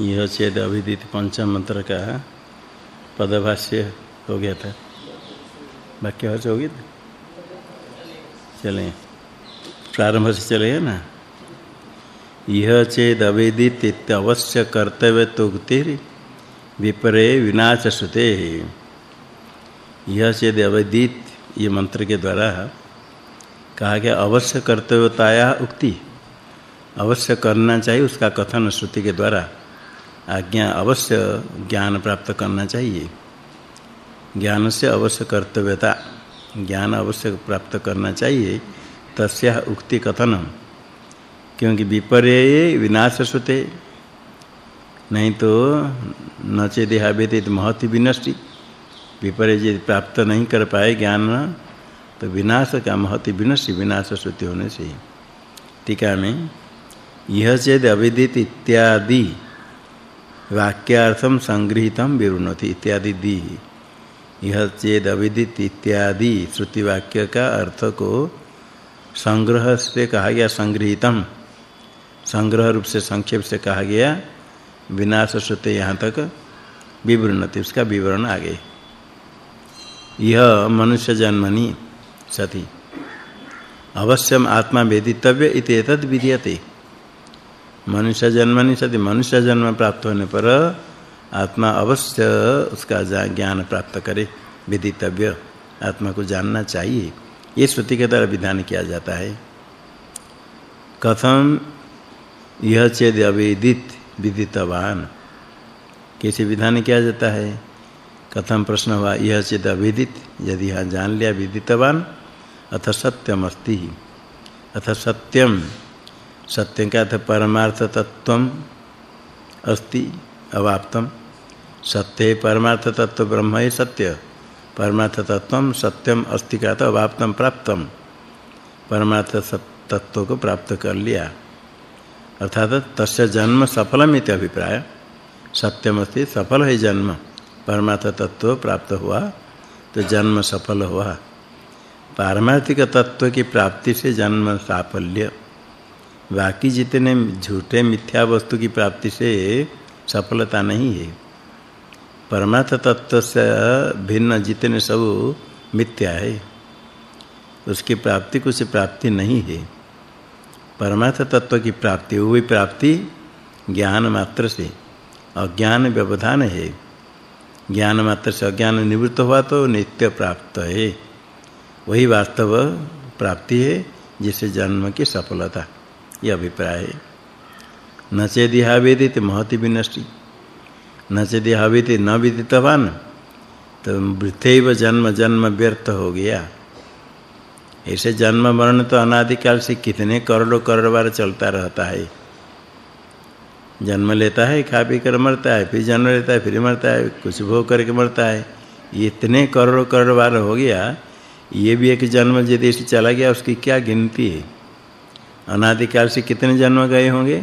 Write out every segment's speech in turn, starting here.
यह चेद अभिदित पंचम मंत्र का पदभाष्य हो गया था। वाक्य हर्ष हो गया था? चलें। प्रारंभ से चलेगा ना? यह चेद अवेदित अवश्य कर्तव्य तुक्ति विपरे विनाश श्रुते यह चेद अवेदित ये मंत्र के द्वारा कहा गया अवश्य कर्तव्यताया उक्ति। अवश्य करना चाहिए उसका कथन श्रुति के द्वारा। आज्ञा अवश्य ज्ञान प्राप्त करना चाहिए। ज्ञान से अवश्य कर्तव्यता, ज्ञान अवश्य प्राप्त करना चाहिए, तस्या उक्ति कथन क्योंकि विपर्य विनाश श्रुते नहीं तो न चेदेहावेदित महति विनष्टि। विपर्य यदि प्राप्त नहीं कर पाए ज्ञान तो विनाश का महति विनष्टि विनाश श्रुति होने से। टीका में, यह चेद अविदित इत्यादि वाक्यार्थम संग्रहितम विवृणति इत्यादि दी। यह चेद अविदित इत्यादि श्रुति वाक्य का अर्थ को संग्रह से कहा गया संग्रहितम संग्रह रूप से संक्षेप से कहा गया, विनाश श्रुति यहाँ तक विवृणति, उसका विवरण आगे। यह मनुष्य जन्मनि सति। अवश्यम आत्मा वेदितव्य इत्येतद् मनुष्य जन्म नहीं सदी मनुष्य जन्म प्राप्त होने पर आत्मा अवश्य उसका ज्ञान प्राप्त करे, विदितव्य। आत्मा को जानना चाहिए। ये श्रुति के द्वारा विधान किया जाता है। कथम यह चेद अवेदित, विदितवान। कैसे विधान किया जाता है? कथम प्रश्न हुआ, यह चेद अवेदित, यदि यहाँ जान लिया, विदितवान, अथ सत्यम अस्ति अथ सत्यम सत्य का अर्थ परमार्थ तत्व अस्ति अवाप्तम सत्य परमार्थ तत्व ब्रह्म है सत्य। परमार्थ तत्व सत्यम अस्ति का तो अवाप्तम प्राप्तम परमार्थ तत्व को प्राप्त कर लिया। अर्थात तस्य जन्म सफलमिति अभिप्राय। सत्यम अस्ति, सफल है जन्म। परमार्थ तत्व प्राप्त हुआ तो जन्म सफल हुआ। पारमार्थिक तत्व की प्राप्ति से जन्म साफल्य। बाकी जितने झूठे मिथ्या वस्तु की प्राप्ति से सफलता नहीं है। परमार्थ तत्व से भिन्न जितने सब मिथ्या है, उसकी प्राप्ति कुछ प्राप्ति नहीं है। परमार्थ तत्व की प्राप्ति हुई प्राप्ति ज्ञान मात्र से। अज्ञान व्यवधान है। ज्ञान मात्र से अज्ञान निवृत्त हुआ तो नित्य प्राप्त है। वही वास्तव प्राप्ति है, जिसे जन्म की सफलता। ये अभिप्राय है। न चेदिहावेदित महति विनष्टि न चेदिहावेदित न विदितवान तो वृथैव जन्म जन्म व्यर्थ हो गया। ऐसे जन्म मरण तो अनादिकाल से कितने करोड़ों करोड़ बार चलता रहता है। जन्म लेता है, खा पी कर मरता है, फिर जन्म लेता है, फिर मरता है, कुछ भोग करके मरता है। ये इतने करोड़ों करोड़ बार हो गया, ये भी एक जन्म यदि चला गया, उसकी क्या गिनती है? अनादिकाल से कितने जन्म गए होंगे?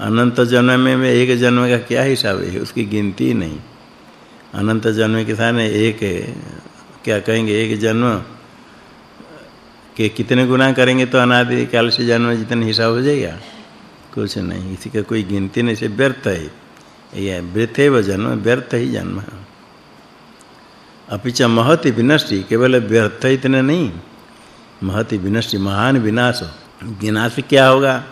अनंत जन्म में एक जन्म का क्या हिसाब है? उसकी गिनती नहीं। अनंत जन्म के साथ एक, क्या कहेंगे, एक जन्म के कितने गुना करेंगे तो अनादिकाल से जन्म जितने हिसाब हो जाएगा? कुछ नहीं। इसी का कोई गिनती नहीं। से व्यर्थ है। ये व्यर्थ है जन्म, व्यर्थ ही जन्म। अपिच महति विनष्टि, केवल व्यर्थ इतने नहीं। महति विनष्टि, महान विनाश विनाश क्या होगा?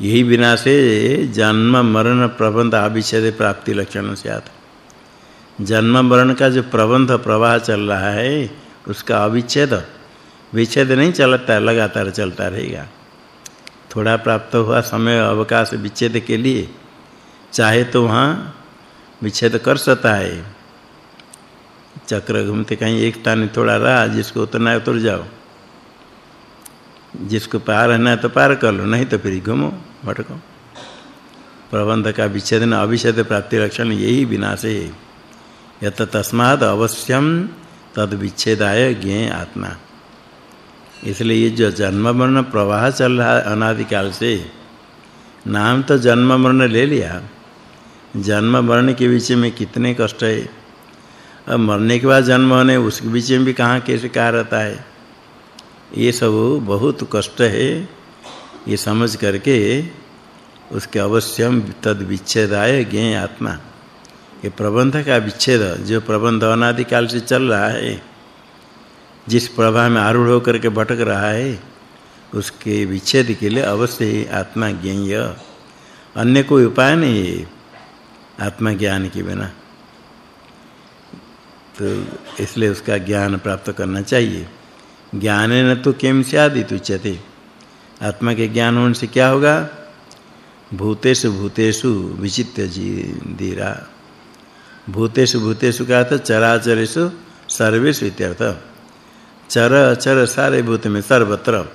यही विनाश है, जन्म, मरण, प्रबंध अविच्छेद प्राप्ति लक्षण से आता। जन्म, मरण का जो प्रबंध, प्रवाह चल रहा है, उसका अविच्छेद, विच्छेद नहीं चलता, लगातार चलता रहेगा। थोड़ा प्राप्त हुआ समय, अवकाश, विच्छेद के लिए, चाहे तो वहाँ विच्छेद कर सकता है। चक्र घूमते कहीं एक स्थान थोड़ा रहा, जिसको उतरना है उतर जाओ। जिसको पार है तो पार कर लो, नहीं तो फिर घूमो, भटको। प्रबंध का विच्छेदन, अविच्छेद प्राप्ति लक्षण यही विनाश है। यत तस्माद अवश्यम तद विच्छेदाय ज्ञे आत्मा। इसलिए ये जो जन्म मरण प्रवाह चल रहा है अनादिकाल से, नाम तो जन्म मरण ले लिया। जन्म मरण के बीच में कितने कष्ट है। अब मरने के बाद जन्म होने, उसके बीच में भी कहाँ कैसे कहा रहता है? ये सब बहुत कष्ट है। ये समझ करके उसके अवश्यम तद विच्छेद विच्छेदाय ज्ञ आत्मा। ये प्रबंध का विच्छेद, जो प्रबंध अनादि काल से चल रहा है, जिस प्रभा में आरूढ़ होकर के भटक रहा है, उसके विच्छेद के लिए अवश्य ही आत्मा ज्ञेय। अन्य कोई उपाय नहीं है आत्मा ज्ञान के बिना। तो इसलिए उसका ज्ञान प्राप्त करना चाहिए। ज्ञान न तो किम स्यादित उच्यते आत्मा के ज्ञान होने से क्या होगा? भूतेषु भूतेषु विचित्य दीरा भूतेषु भूतेषु का अर्थ चराचरेषु सर्वेषु इत्यर्थ। चर अचर सारे भूत में सर्वत्र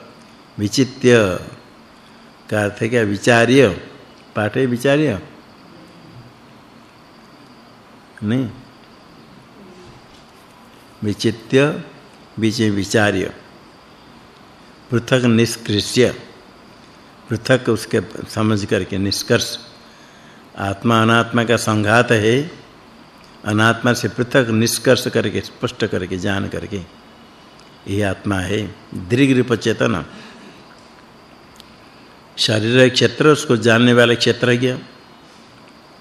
विचित्य। का अर्थ क्या? विचार्य। पाठे विचार्य? नहीं। विचित्य विचय विचार्य। पृथक निष्कृष्य। पृथक उसके समझ करके निष्कर्ष। आत्मा अनात्मा का संघात है। अनात्मा से पृथक निष्कर्ष करके, स्पष्ट करके, जान करके ये आत्मा है। दृग्रूप चेतन। शरीर क्षेत्र, उसको जानने वाले क्षेत्रज्ञ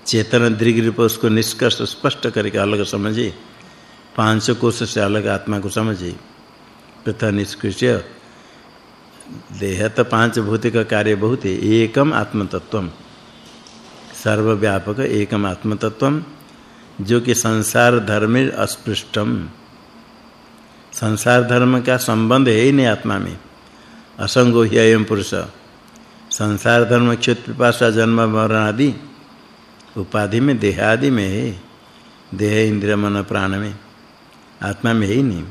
चेतन दृग्रूप उसको निष्कर्ष स्पष्ट करके अलग समझे। पाँच कोश से अलग आत्मा को समझे। पृथक निष्कृष्य देह तो पाँच भूत का कार्य बहुत है। एकम आत्मतत्वम। सर्वव्यापक एकम आत्मतत्वम, जो कि संसार धर्म अस्पृष्टम। संसार धर्म का संबंध है ही नहीं आत्मा में। असंगो ही अयम पुरुष। संसार धर्म क्षेत्र पिपासा जन्म मरण आदि। उपाधि में देह आदि में है। देह इंद्रिय मन प्राण में। आत्मा में है ही नहीं।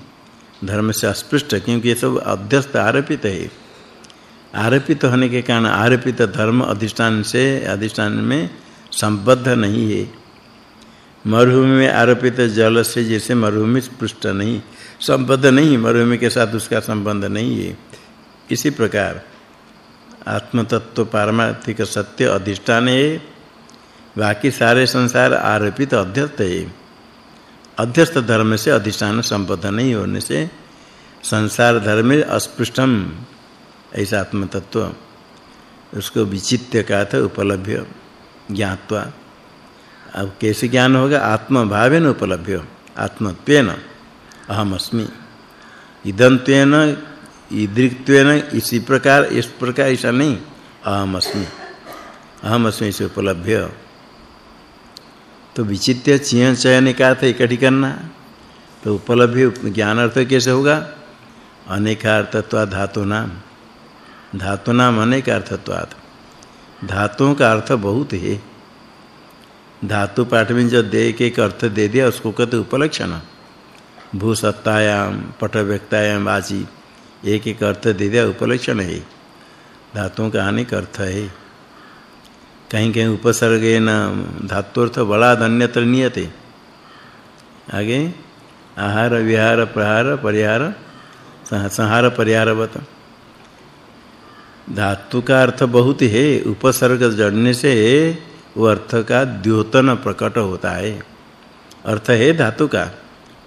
धर्म से अस्पृष्ट क्योंकि ये सब अध्यस्त आरोपित है। आरोपित होने के कारण आरोपित धर्म अधिष्ठान से, अधिष्ठान में संबद्ध नहीं है। मरुभूमि में आरोपित जल से जैसे मरुभूमि पृष्ठ नहीं, संबद्ध नहीं, मरुभूमि के साथ उसका संबंध नहीं है। इसी प्रकार आत्म तत्व पारमार्थिक सत्य अधिष्ठान है, बाकी सारे संसार आरोपित अध्यस्त है। अध्यस्त धर्म से अधिष्ठान संबद्ध नहीं होने से संसार धर्म में अस्पृष्टम, ऐसा आत्म तत्व उसको विचित्य का था, उपलभ्य, ज्ञात्वा। अब कैसे ज्ञान होगा? आत्म भावेन उपलभ्य, आत्मत्वेन अहम अस्मि इदंत्वेन ईदृक्त्वेन इसी प्रकार, इस प्रकार, ऐसा नहीं अहम अस्मि अहम अस्मि से उपलभ्य। तो विचित्य चिय चयन का अर्थ इकट्ठी करना तो उपलब्धि ज्ञान अर्थ कैसे होगा? अनेकार्थत्वा धातु नाम। धातु नाम अनेकार्थत्वात् धातुओं का अर्थ बहुत है। धातु पाठ में जो दे के एक अर्थ दे दिया, उसको कहते उपलक्षण। भू सत्तायाम पट व्यक्तायाम वाची, एक एक अर्थ दे दिया, उपलक्षण है। धातुओं का अनेक अर्थ है। कहीं कहीं उपसर्गे न धातुर्थ बड़ा अन्यत्र नियते। आगे, आहार, विहार, प्रहार, परिहार संहार, परिहारवत। धातु का अर्थ बहुत है उपसर्ग जड़ने से वो अर्थ का द्योतन प्रकट होता है। अर्थ है धातु का,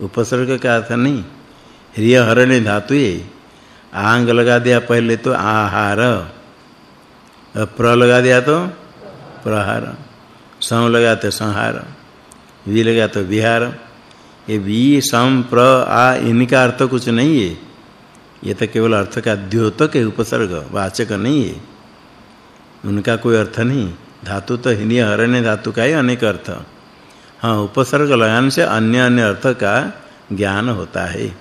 उपसर्ग का अर्थ नहीं। हृय हरणे धातु है आंग लगा दिया पहले तो आहार प्र लगा दिया तो प्रहार सम लगा तो संहार वि लगा तो विहार ये वि, सम, प्र, आ, इनका अर्थ कुछ नहीं है। ये तो केवल अर्थ का द्योतक है, उपसर्ग, वाचक नहीं है। उनका कोई अर्थ नहीं। धातु तो हिनी हरण्य धातु का ही अनेक अर्थ। हाँ उपसर्ग लगाने से अन्य अन्य अर्थ का ज्ञान होता है।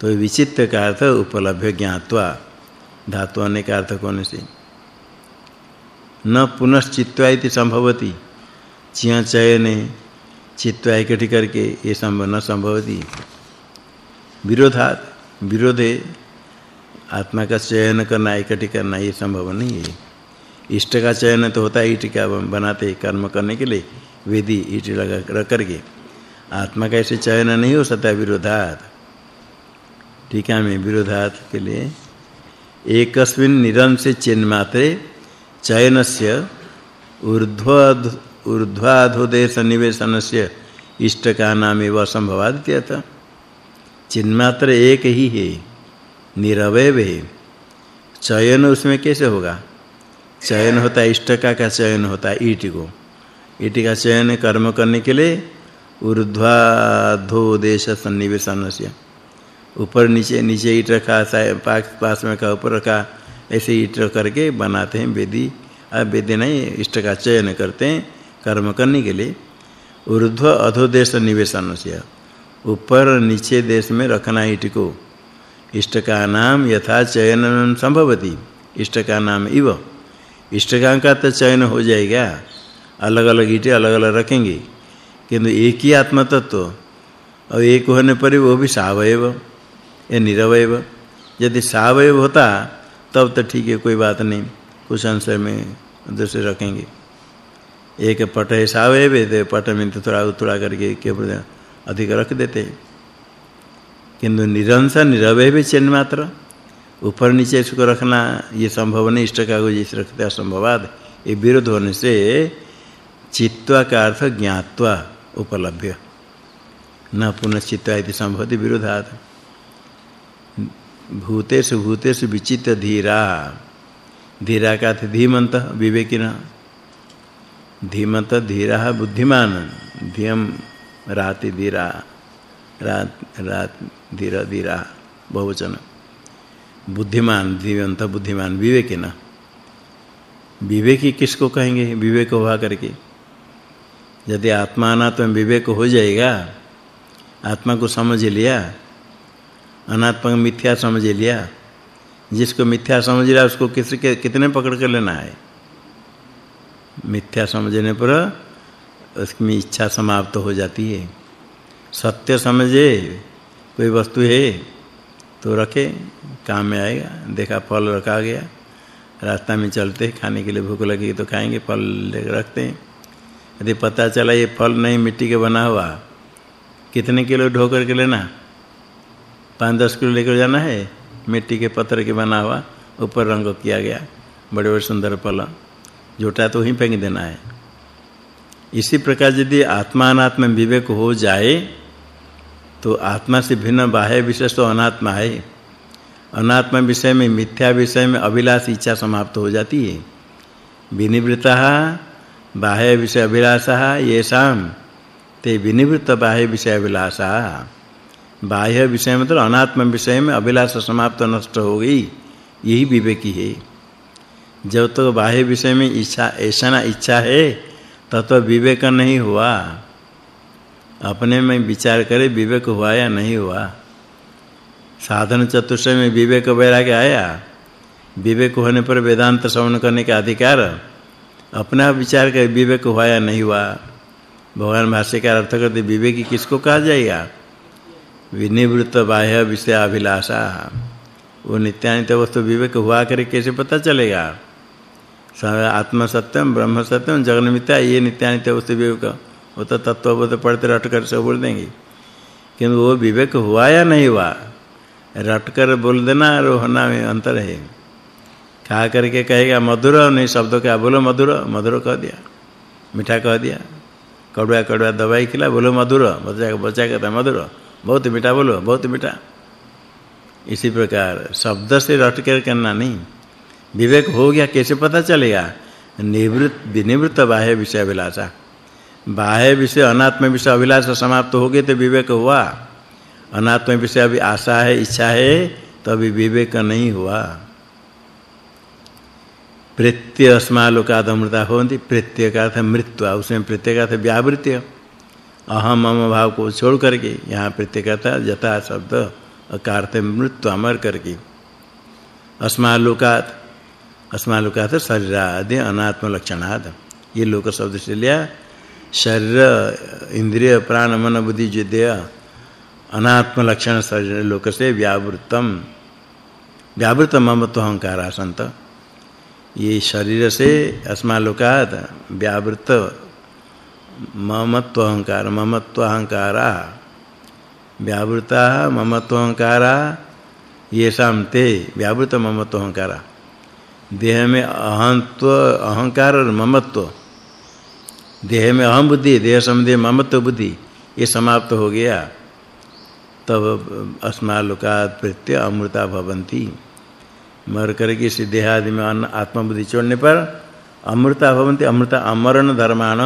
तो विचित्र का अर्थ उपलब्ध ज्ञात्वा। धातु अनेक अर्थ होने से? न पुनश्चित्वा इति संभवति। चिया चयने चित्वा इकट्ठी करके ये संभव न संभवति। विरोधात, विरोधे आत्मा का चयन करना इकट्ठी करना, ये संभव नहीं है। इष्ट का चयन तो होता है ईट का बनाते कर्म करने के लिए विधि ईट लगा, रख करके। आत्मा का ऐसे चयन नहीं हो सकता, विरोधात। टीका में विरोधात के लिए। एकस्मिन चिन्ह मात्रे चयनस्य ऊर्ध्व ऊर्ध्वाधोदेश निवेशनस्य इष्ट का नाम एवं असंभवादित्यत चिन्ह मात्र एक ही है, निरवय है चयन उसमें कैसे होगा? चयन होता है इष्टका का चयन होता है ईट को। ईट का चयन कर्म करने के लिए ऊर्ध्वाधो देश सन्निवेशन से ऊपर नीचे नीचे ईट रखा पास में का, ऊपर रखा ऐसे ईट करके बनाते हैं वेदी। अब वेदी नहीं, इष्ट का चयन करते हैं कर्म करने के लिए। ऊर्ध्व अधोदेश निवेशन से ऊपर नीचे देश में रखना ईट को इष्ट का नाम यथा चयन संभवती। इष्ट का नाम इव। इष्ट का तो चयन हो जाएगा। अलग-अलग ईटे अलग-अलग रखेंगे। किंतु एक ही आत्म तत्व और एक होने पर वो भी सावयव। ये निरवयव। यदि सावयव होता तब तो ठीक है, कोई बात नहीं। कुछ अंश में दूसरे रखेंगे। एक पट है सावे है तो पट में तो थोड़ा थोड़ा करके केवल अधिक रख देते किंतु निरंश निरवय भी चिन्ह मात्र। ऊपर नीचे इसको रखना, ये संभव नहीं, इष्ट का को जिस रखते असंभवाद ये विरोध होने से चित्वा का अर्थ ज्ञात्वा उपलभ्य न पुनः चित्वा इति संभवति विरोधात्। भूतेषु भूतेषु विचित धीरा। धीरा का अर्थ धीमंत विवेकिन। धीमंत धीरा बुद्धिमान। धियम राति धीरा। रात रात धीरा धीरा। बहुवचन। बुद्धिमान धीमंत बुद्धिमान, विवेकिन। विवेकी किसको कहेंगे? विवेक हुआ करके। यदि आत्मा अनात्म विवेक हो जाएगा, आत्मा को समझ लिया अनात्मा मिथ्या समझ लिया। जिसको मिथ्या समझ लिया उसको किस के, कितने पकड़ कर लेना है? मिथ्या समझने पर उसकी इच्छा समाप्त हो जाती है। सत्य समझे, कोई वस्तु है तो रखे, काम में आएगा। देखा, फल रखा गया। रास्ता में चलते, खाने के लिए भूख लगी तो खाएँगे, फल लेकर रखते हैं। यदि पता चला ये फल नहीं मिट्टी के बना हुआ, कितने किलो ढो करके लेना? पाँच दस किलो लेकर जाना है। मिट्टी के पत्थर के बना हुआ, ऊपर रंग किया गया, बड़े बड़े सुंदर फल। जोटा तो वहीं फेंक देना है। इसी प्रकार यदि आत्मा अनात्म विवेक हो जाए तो आत्मा से भिन्न बाह्य विशेष तो अनात्मा है। अनात्मा विषय में, मिथ्या विषय में अभिलाष इच्छा समाप्त हो जाती है। विनिवृता बाह्य विषय अभिलाषा येषाम ते विनिवृत्त बाह्य विषय अभिलाषा। बाह्य विषय मतलब अनात्म विषय में अभिलाष समाप्त नष्ट हो गई। यही विवेकी है। जब तक तो बाह्य विषय में इच्छा, ऐसा ना इच्छा है, तब तो विवेक नहीं हुआ। अपने में विचार करे विवेक हुआ या नहीं हुआ। साधन चतुष्टय में विवेक वैराग्य आया। विवेक होने पर वेदांत श्रवण करने का अधिकार, अपना विचार कर विवेक हुआ या नहीं हुआ। भगवान भाष्य का अर्थ करते, विवेकी किसको कहा जाएगा? विनिवृत्त बाह्य विषय अभिलाषा वो नित्यानित्य वस्तु विवेक हुआ करे कैसे पता चलेगा? आत्म सत्यम ब्रह्म सत्यम जगन मिथ्या ये नित्यानित्य वस्तु विवेक, वो तो तत्वबोध पढ़ते रट कर सब बोल देंगे। किंतु वो विवेक हुआ या नहीं हुआ? रट कर बोल देना और होना में अंतर है। खा करके कहेगा, मधुर, नहीं शब्द क्या बोलो मधुर मधुर कह दिया, मीठा कह दिया। कड़वा कड़वा दवाई खिला, बोलो मधुर, बच्चा बच्चा कहता मधुर। बहुत मीठा बोलो, बहुत मीठा। इसी प्रकार, शब्द से रट कर करना नहीं। विवेक हो गया, कैसे पता चलेगा? निवृत्त, विनिवृत्त बाह्य विषय अभिलाषा। बाह्य विषय, अनात्म विषय अभिलाषा समाप्त हो गए तो विवेक हुआ। अनात्म विषय अभी आशा है, इच्छा है तो अभी विवेक नहीं हुआ। प्रत्यय अस्मालोकाद अमृता होती, प्रत्यय का अर्थ मृत्यु, उसमें प्रत्यय का अर्थ व्यावृत्य। अहम मम भाव को छोड़ करके यहाँ अर्थ जता शब्द अर्थ मृत्यु अमर करके। अस्मालोकात अस्मालोकात शरीर आदि अनात्म लक्षणाद ये लोक शब्द से लिया, शरीर, इंद्रिय, प्राण, मन, बुद्धि जिदेय अनात्म लक्षण शरीर लोक से व्यावृतम। व्यावृत ममत्व अहंकार संत ये शरीर से अस्मालोकात व्यावृत ममत्व अहंकार ममत्व अहंकारा व्यावृता ममत्व अहंकारा ये ते व्यावृत ममत्व अहंकारा देह में अहंत्व, अहंकार और ममत्व। देह में अहम बुद्धि देह संबंधी ममत्व बुद्धि, ये समाप्त हो गया। तब अस्मालोकात प्रत्यय अमृता भवंती मर करके इस देहादि में आत्मबुद्धि छोड़ने पर अमृता भवन्ति, अमृता अमरण धर्मान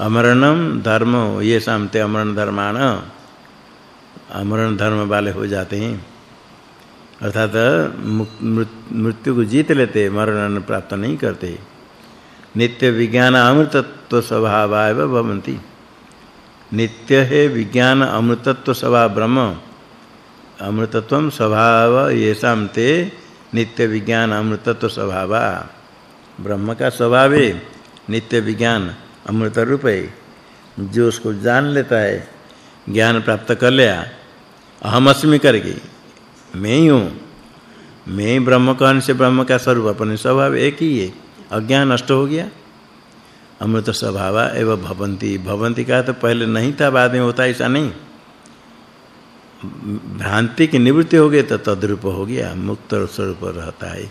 अमरणम धर्म, ये सामते अमरण धर्मान अमरण धर्म वाले हो जाते हैं। अर्थात मृत्यु को जीत लेते, मरण प्राप्त नहीं करते। नित्य विज्ञान अमृतत्व स्वभावाय भवन्ति। नित्य है विज्ञान अमृतत्व स्वभाव ब्रह्म। अमृतत्वम स्वभाव येषाम ते नित्य विज्ञान अमृतत्व स्वभाव। ब्रह्म का स्वभाव है, नित्य विज्ञान। अमृत रूप है जो उसको जान लेता है, ज्ञान प्राप्त कर लिया, अहम अस्मि करके, मैं ही हूँ। मैं ही ब्रह्म कहने से ब्रह्म का स्वरूप, अपने स्वभाव एक ही है। अज्ञान नष्ट हो गया। अमृत स्वभाव एवं भवंती। भवंती का तो पहले नहीं था, बाद में होता ऐसा नहीं। भ्रांति की निवृत्ति हो गई तो तद्रूप हो गया। मुक्त स्वरूप रहता है।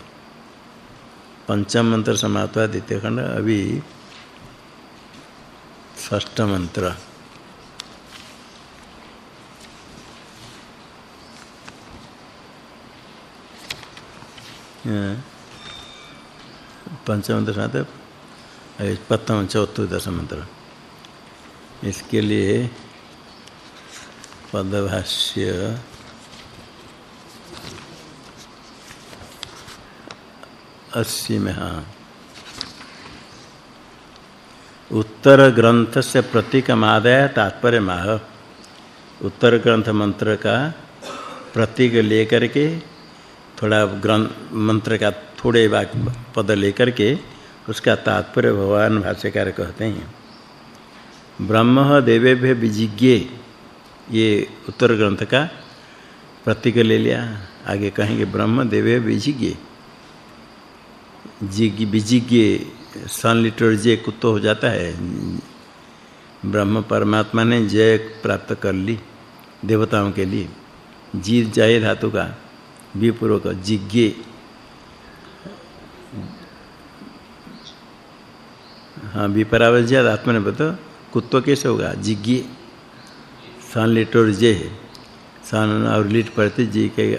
पंचम मंत्र समाप्त हुआ, द्वितीय खंड। अभी षष्ठ मंत्र। पंचम मंत्र समाप्त प्रथम चौथा दशम मंत्र इसके लिए पदभाष्य अस्सी में हाँ। उत्तर ग्रंथ से प्रतीक मादय तात्पर्य माह उत्तर ग्रंथ मंत्र का प्रतीक लेकर के थोड़ा ग्रंथ मंत्र का थोड़े वाक्य पद लेकर के उसका तात्पर्य भगवान भाष्यकार कहते हैं। ब्रह्म देवेभ्य विजिज्ञे, ये उत्तर ग्रंथ का प्रतीक ले लिया। आगे कहेंगे, ब्रह्म देवे विजिज्ञे। जिज्ञ, विजिज्ञ सन लिटर जे कुत्तो हो जाता है। ब्रह्म परमात्मा ने जय प्राप्त कर ली देवताओं के लिए। जीत जय धातु का विपूर्वक जिज्ञे। हाँ विपरावज्य आत्मा ने बता कुत्तो कैसे होगा? जिज्ञे। सन लिट और है। सन और लिट पढ़ते, जी के,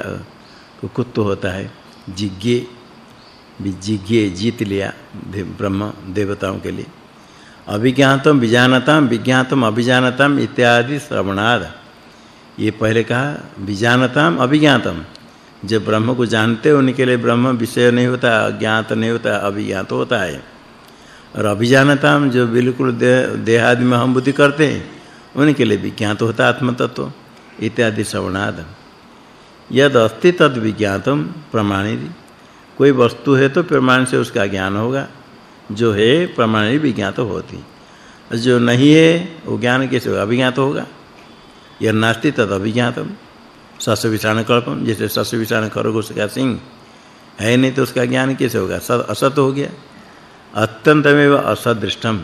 कुत्तो होता है। जिज्ञे। विजिज्ञे जीत लिया ब्रह्म, देवताओं के लिए। अभिज्ञातम विजानतम, विज्ञातम अभिजानतम इत्यादि श्रवणाद। ये पहले कहा, विजानतम, अभिज्ञातम। जो ब्रह्म को जानते हो उनके लिए ब्रह्म विषय नहीं होता ज्ञात नहीं होता, अभिज्ञात होता है। और अभिजानतम जो बिल्कुल देहादि में हम बुद्धि करते हैं, उनके लिए विज्ञात होता आत्म तत्व इत्यादि श्रवणाद। यद अस्ति तद विज्ञातम प्रमाणित। कोई वस्तु है तो प्रमाण से उसका ज्ञान होगा। जो है, प्रमाण ही विज्ञात होती। जो नहीं है, वो ज्ञान कैसे होगा? अभिज्ञात होगा। यह नास्ति तद अभिज्ञातम। सस विषाण कल्पम। जैसे सस विषाण खरगोश का सिंह। है नहीं तो उसका ज्ञान कैसे होगा? असत हो गया। अत्यंतमेव असदृष्टम।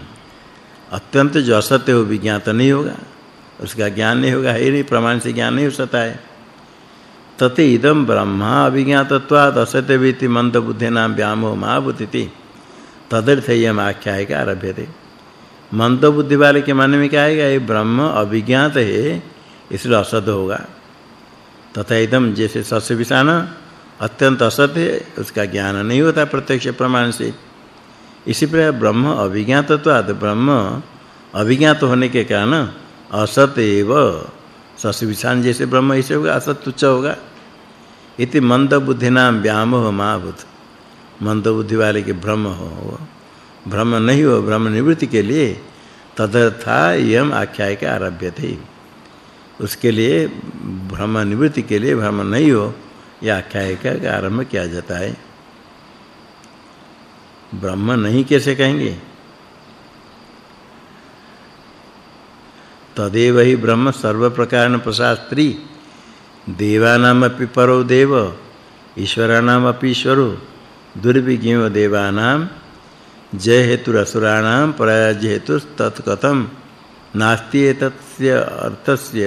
अत्यंत जो असत्य हो विज्ञात नहीं होगा। उसका ज्ञान नहीं होगा। है नहीं, प्रमाण से ज्ञान नहीं हो सकता है। तते इदम ब्रह्मा अभिज्ञातत्वाद असत्य विति मंद बुद्धि नाम व्यामो महाबुद्धि तदर्थ यम आख्याय का आरभ्यते। मंद बुद्धि वाले के मन में क्या आएगा ये ब्रह्म अभिज्ञात है, इसलिए असत होगा। तथा इदम जैसे सस्य विषाण अत्यंत असत है, उसका ज्ञान नहीं होता प्रत्यक्ष प्रमाण से। इसी प्रकार ब्रह्म अभिज्ञातत्वाद ब्रह्म अभिज्ञात होने के कारण असत एव। सस्य जैसे ब्रह्म, ऐसे होगा, असत तुच्छ होगा। इति मंद बुद्धि नाम व्यामोह महाभूत मंद बुद्धि वाले के भ्रम हो भ्रम नहीं हो भ्रम निवृत्ति के लिए तदर्था यम आख्याय के आरभ्य थे उसके लिए भ्रम निवृत्ति के लिए भ्रम नहीं हो, यह आख्याय का आरंभ किया जाता है। ब्रह्म नहीं कैसे कहेंगे? तदेव ही ब्रह्म सर्व प्रकार प्रशास्त्री। देवानामपि परो देव ईश्वरानामपि ईश्वरो दुर्विज्ञो देवानाम जय हेतु असुराणाम पराजय हेतु तत्कथम। नास्ति एतस्य अर्थस्य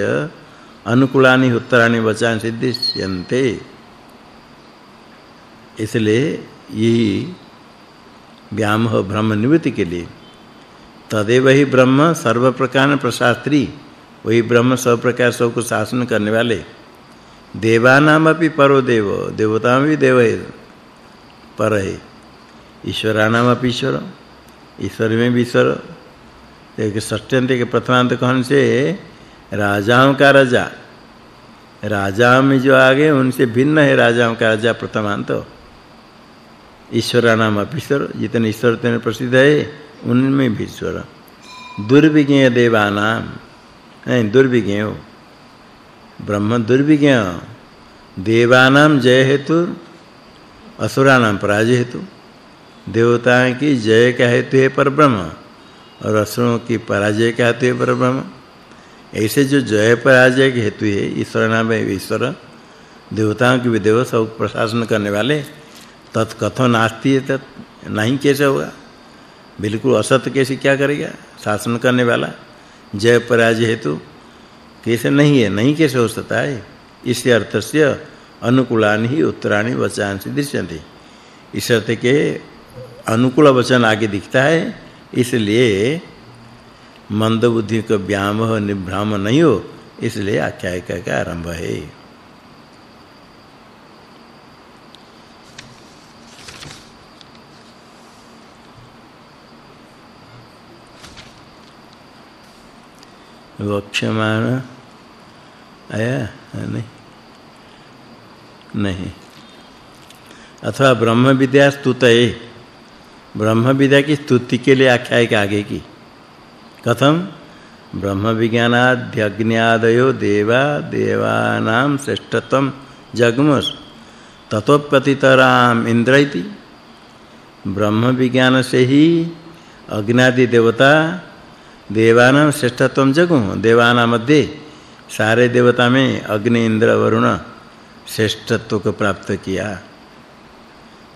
अनुकूलानि उत्तराणि वचान सिद्धिष्यन्ते। इसलिए यही व्यामोह ब्रह्म निवृत्ति के लिए तदेव ही ब्रह्म सर्व प्रकार प्रशास्त्री। वही ब्रह्म सब प्रकार सबको शासन करने वाले। देवानाम अपि परो देव देवता में भी देव है, पर है। ईश्वरानाम अपि ईश्वर ईश्वर में भी ईश्वर। एक षष्ट्यंत के प्रथमांत कहन से, राजाओं का राजा। राजा में जो आगे, उनसे भिन्न है राजाओं का राजा प्रथमांत। ईश्वर नाम ईश्वर, जितने ईश्वर तेने प्रसिद्ध है। उनमें भी ईश्वर दुर्विज्ञ देवानाम। दुर्विज्ञ ब्रह्म दुर्विज्ञ देवानाम जय हेतु, असुरानाम पराजय हेतु। देवताओं की जय का हेतु है पर ब्रह्म और असुरों की पराजय का हेतु है पर ब्रह्म ऐसे जो जय पराजय के हेतु है ईश्वर नाम है ईश्वर। देवताओं की भी देव सब प्रशासन करने वाले। तत्कथो नास्ति है तत्, नहीं कैसे होगा? बिल्कुल असत कैसे क्या करेगा? शासन करने वाला। जय पराजय हेतु। कैसे? नहीं है। नहीं कैसे हो सकता है? इस अर्थ से अनुकूलानि ही उत्तराणि वचनांसि दृश्यन्ते। इस अर्थ के अनुकूल वचन आगे दिखता है। इसलिए मंद बुद्धि को व्याम निभ्राम नहीं हो। इसलिए आख्यायिका का आरंभ है। वक्षमान आया? नहीं। नहीं। अथवा ब्रह्म विद्या स्तुतये। ब्रह्म विद्या की स्तुति के लिए आख्यायिका आगे की। कथम? ब्रह्म विज्ञानाध्यज्ञादयो देवा देवानां श्रेष्ठत्वं जगमस। ततोपतितराम इंद्र ब्रह्म विज्ञान से ही अग्नादि देवता देवानां श्रेष्ठत्वं जगु। देवानां मध्य सारे देवता में अग्नि, इंद्र, वरुण श्रेष्ठत्व को प्राप्त किया।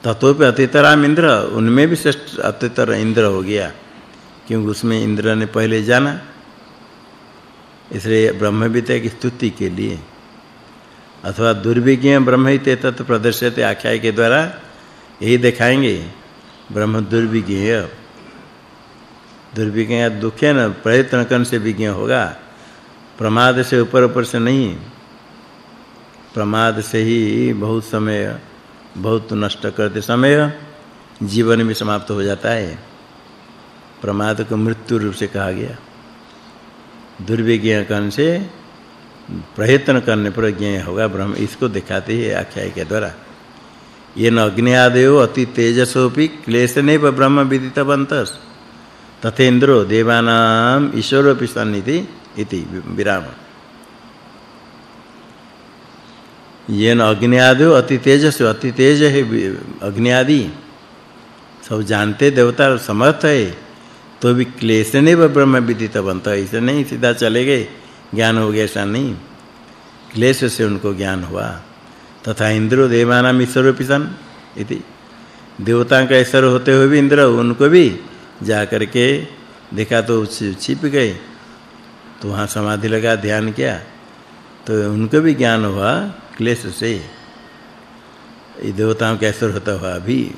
ततोपि अतितराम इंद्र, उनमें भी श्रेष्ठ अतितर इंद्र हो गया, क्योंकि उसमें इंद्र ने पहले जाना। इसलिए ब्रह्मविद्या की स्तुति के लिए। अथवा दुर्विज्ञ ब्रह्म ही तत् प्रदर्शित आख्याय के द्वारा यही दिखाएँगे, ब्रह्म दुर्विज्ञ दुर्विज्ञ दुख न प्रयत्न करने से विज्ञ होगा। प्रमाद से ऊपर ऊपर से नहीं। प्रमाद से ही बहुत समय, बहुत नष्ट करते समय जीवन में समाप्त हो जाता है। प्रमाद को मृत्यु रूप से कहा गया। दुर्विज्ञ कन से प्रयत्न करने पर ज्ञ होगा। ब्रह्म इसको दिखाते हैं आख्याय के द्वारा। ये न अग्नि आदयो अति तेजसोपि क्लेशने ब्रह्म विदितवन्तस तथेन्द्रो देवानाम ईश्वरोपि सन्निधि इति विराम ये न अग्नि अति तेजस अति तेज है अग्नि आदि सब जानते देवता समर्थ है तो भी क्लेश ने ब्रह्म विदित बनता ऐसे नहीं सीधा चले गए ज्ञान हो गया ऐसा नहीं क्लेश से उनको ज्ञान हुआ तथा इंद्र देवानाम ईश्वर पिसन इति देवता का ईश्वर होते हुए भी इंद्र उनको भी जा करके देखा तो छिप गए। तो वहाँ समाधि लगा, ध्यान किया। तो उनको भी ज्ञान हुआ क्लेश से। ये देवताओं का ईश्वर होता हुआ भी।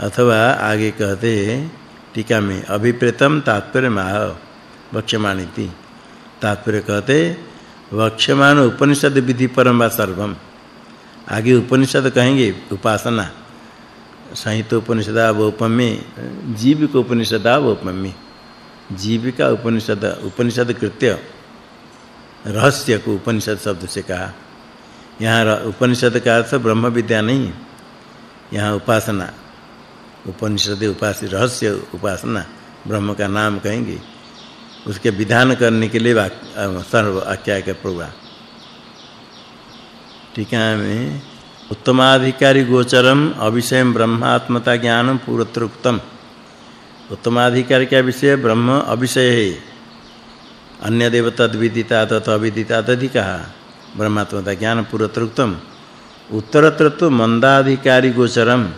अथवा आगे कहते टीका में, अभिप्रेतम तात्पर्य माह वक्ष्यमाण इति तात्पर्य कहते, वक्ष्यमाण उपनिषद विधि परम सर्वम। आगे उपनिषद कहेंगे, उपासना। संहित उपनिषद उपमे जीव को उपनिषद जीविका उपनिषद उपनिषद कृत्य रहस्य को उपनिषद शब्द से कहा। यहाँ उपनिषद का अर्थ ब्रह्म विद्या नहीं यहाँ उपासना, उपनिषद उपास्य रहस्य उपासना, ब्रह्म का नाम कहेंगे। उसके विधान करने के लिए सर्व आख्याय का प्रोग्राम। ठीक है में उत्तमाधिकारी गोचरम अविषयम ब्रह्मात्मता ज्ञानम पूर्वोत्तम उत्तमाधिकारी का विषय ब्रह्म अविषय है अन्य देव तद्विदिता तत अविदिता तदि कहा ब्रह्मात्मता ज्ञान पूर्वोत्तम उत्तरत्र तो मंदाधिकारी गोचरम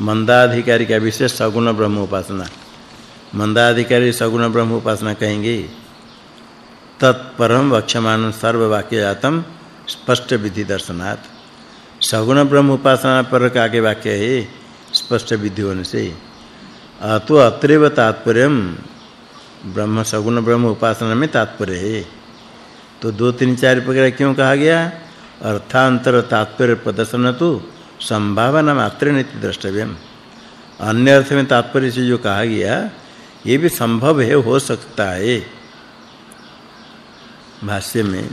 मंदाधिकारी का विशेष सगुण ब्रह्म उपासना मंदाधिकारी सगुण ब्रह्म उपासना कहेंगे तत्परम वक्षमान सर्व वाक्य जातम स्पष्ट विधि दर्शनात् सगुण ब्रह्म उपासना पर का के वाक्य है, स्पष्ट विधि होने से। अतो अत्रैव तात्पर्यम, ब्रह्म सगुण ब्रह्म उपासना में तात्पर्य है। तो दो तीन चार प्रकार क्यों कहा गया? अर्थांतर तात्पर्य प्रदर्शन तो संभावना मात्र नित्य द्रष्टव्यम। अन्य अर्थ में तात्पर्य से जो कहा गया, ये भी संभव है, हो सकता है। भाष्य में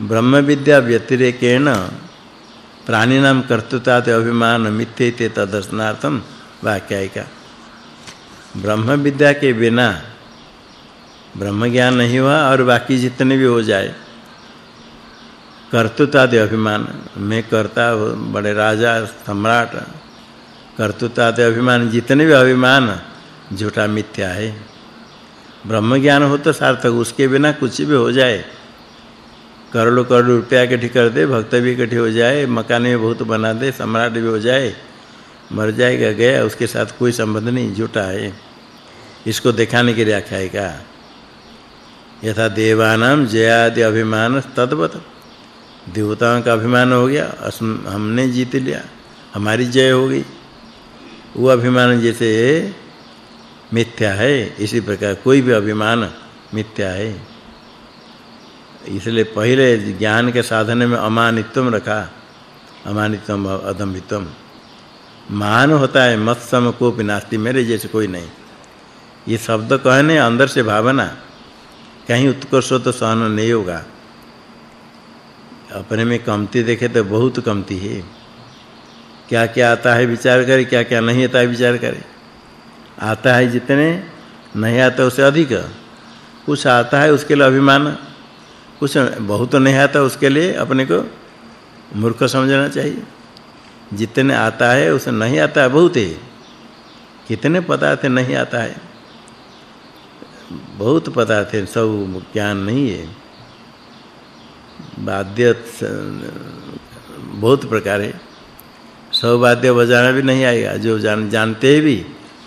ब्रह्म विद्या व्यतिरेकेण प्राणिनाम कर्तृत्वात् अभिमान मिथ्यते तदर्शनार्थम वाक्यायिका। ब्रह्म विद्या के बिना ब्रह्म ज्ञान नहीं हुआ और बाकी जितने भी हो जाए, कर्तृत्वादि अभिमान, मैं करता बड़े राजा, सम्राट, कर्तृत्वादि अभिमान, जितने भी अभिमान, झूठा मिथ्या है। ब्रह्म ज्ञान हो तो सार्थक, उसके बिना कुछ भी हो जाए करोड़ों करोड़ रुपया इकट्ठी कर दे, भक्त भी इकट्ठे हो जाए, मकान भी बहुत बना दे, सम्राट भी हो जाए, मर जाएगा, गया, उसके साथ कोई संबंध नहीं, झूठा है। इसको दिखाने के लिए आख्यायिका यथा देवानाम जयादि अभिमान तद्वत। देवताओं का अभिमान हो गया हमने जीत लिया, हमारी जय हो गई। वो अभिमान जैसे मिथ्या है, इसी प्रकार कोई भी अभिमान मिथ्या है। इसलिए पहले ज्ञान के साधने में अमानित्वम रखा। अमानित्वम अदम्भित्वम मान होता है, मत सम को नास्ति, मेरे जैसे कोई नहीं। ये शब्द कहने, अंदर से भावना, कहीं उत्कर्ष तो सहन नहीं होगा। अपने में कमती देखे तो बहुत कमती है। क्या क्या आता है विचार करे क्या क्या नहीं आता है विचार करे। आता है जितने, नहीं आता उससे अधिक। कुछ आता है उसके लिए अभिमान। कुछ बहुत नहीं आता उसके लिए अपने को मूर्ख समझना चाहिए। जितने आता है, उसे नहीं आता है बहुत है। कितने पदार्थ नहीं आता है? बहुत पदार्थ है, सब ज्ञान नहीं है। वाद्य बहुत प्रकार है। सब वाद्य बजाना भी नहीं आएगा। जो जान, जानते भी,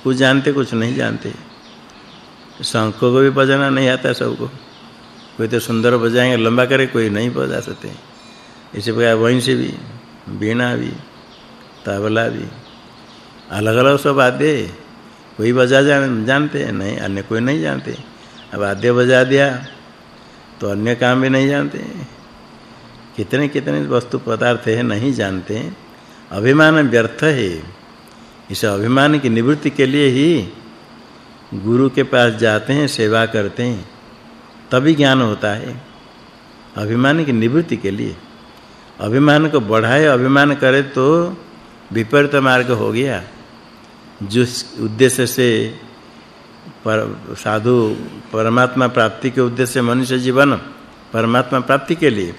कुछ जानते, कुछ नहीं जानते। शंख को भी बजाना नहीं आता सबको। कोई तो सुंदर बजाएँगे लंबा करे कोई नहीं बजा सकते। इसी प्रकार वहीं से भी वीणा भी तबला भी अलग-अलग सब वाद्य कोई बजा जान, जानते हैं? नहीं अन्य कोई नहीं जानते। अब वाद्य बजा दिया तो अन्य काम भी नहीं जानते। कितने कितने वस्तु पदार्थ है नहीं जानते। अभिमान व्यर्थ है। इस अभिमान की निवृत्ति के लिए ही गुरु के पास जाते हैं सेवा करते हैं। तभी ज्ञान होता है। अभिमान की निवृत्ति के लिए। अभिमान को बढ़ाए, अभिमान करे तो विपरीत मार्ग हो गया। जिस उद्देश्य से पर, साधु परमात्मा प्राप्ति के उद्देश्य मनुष्य जीवन, परमात्मा प्राप्ति के लिए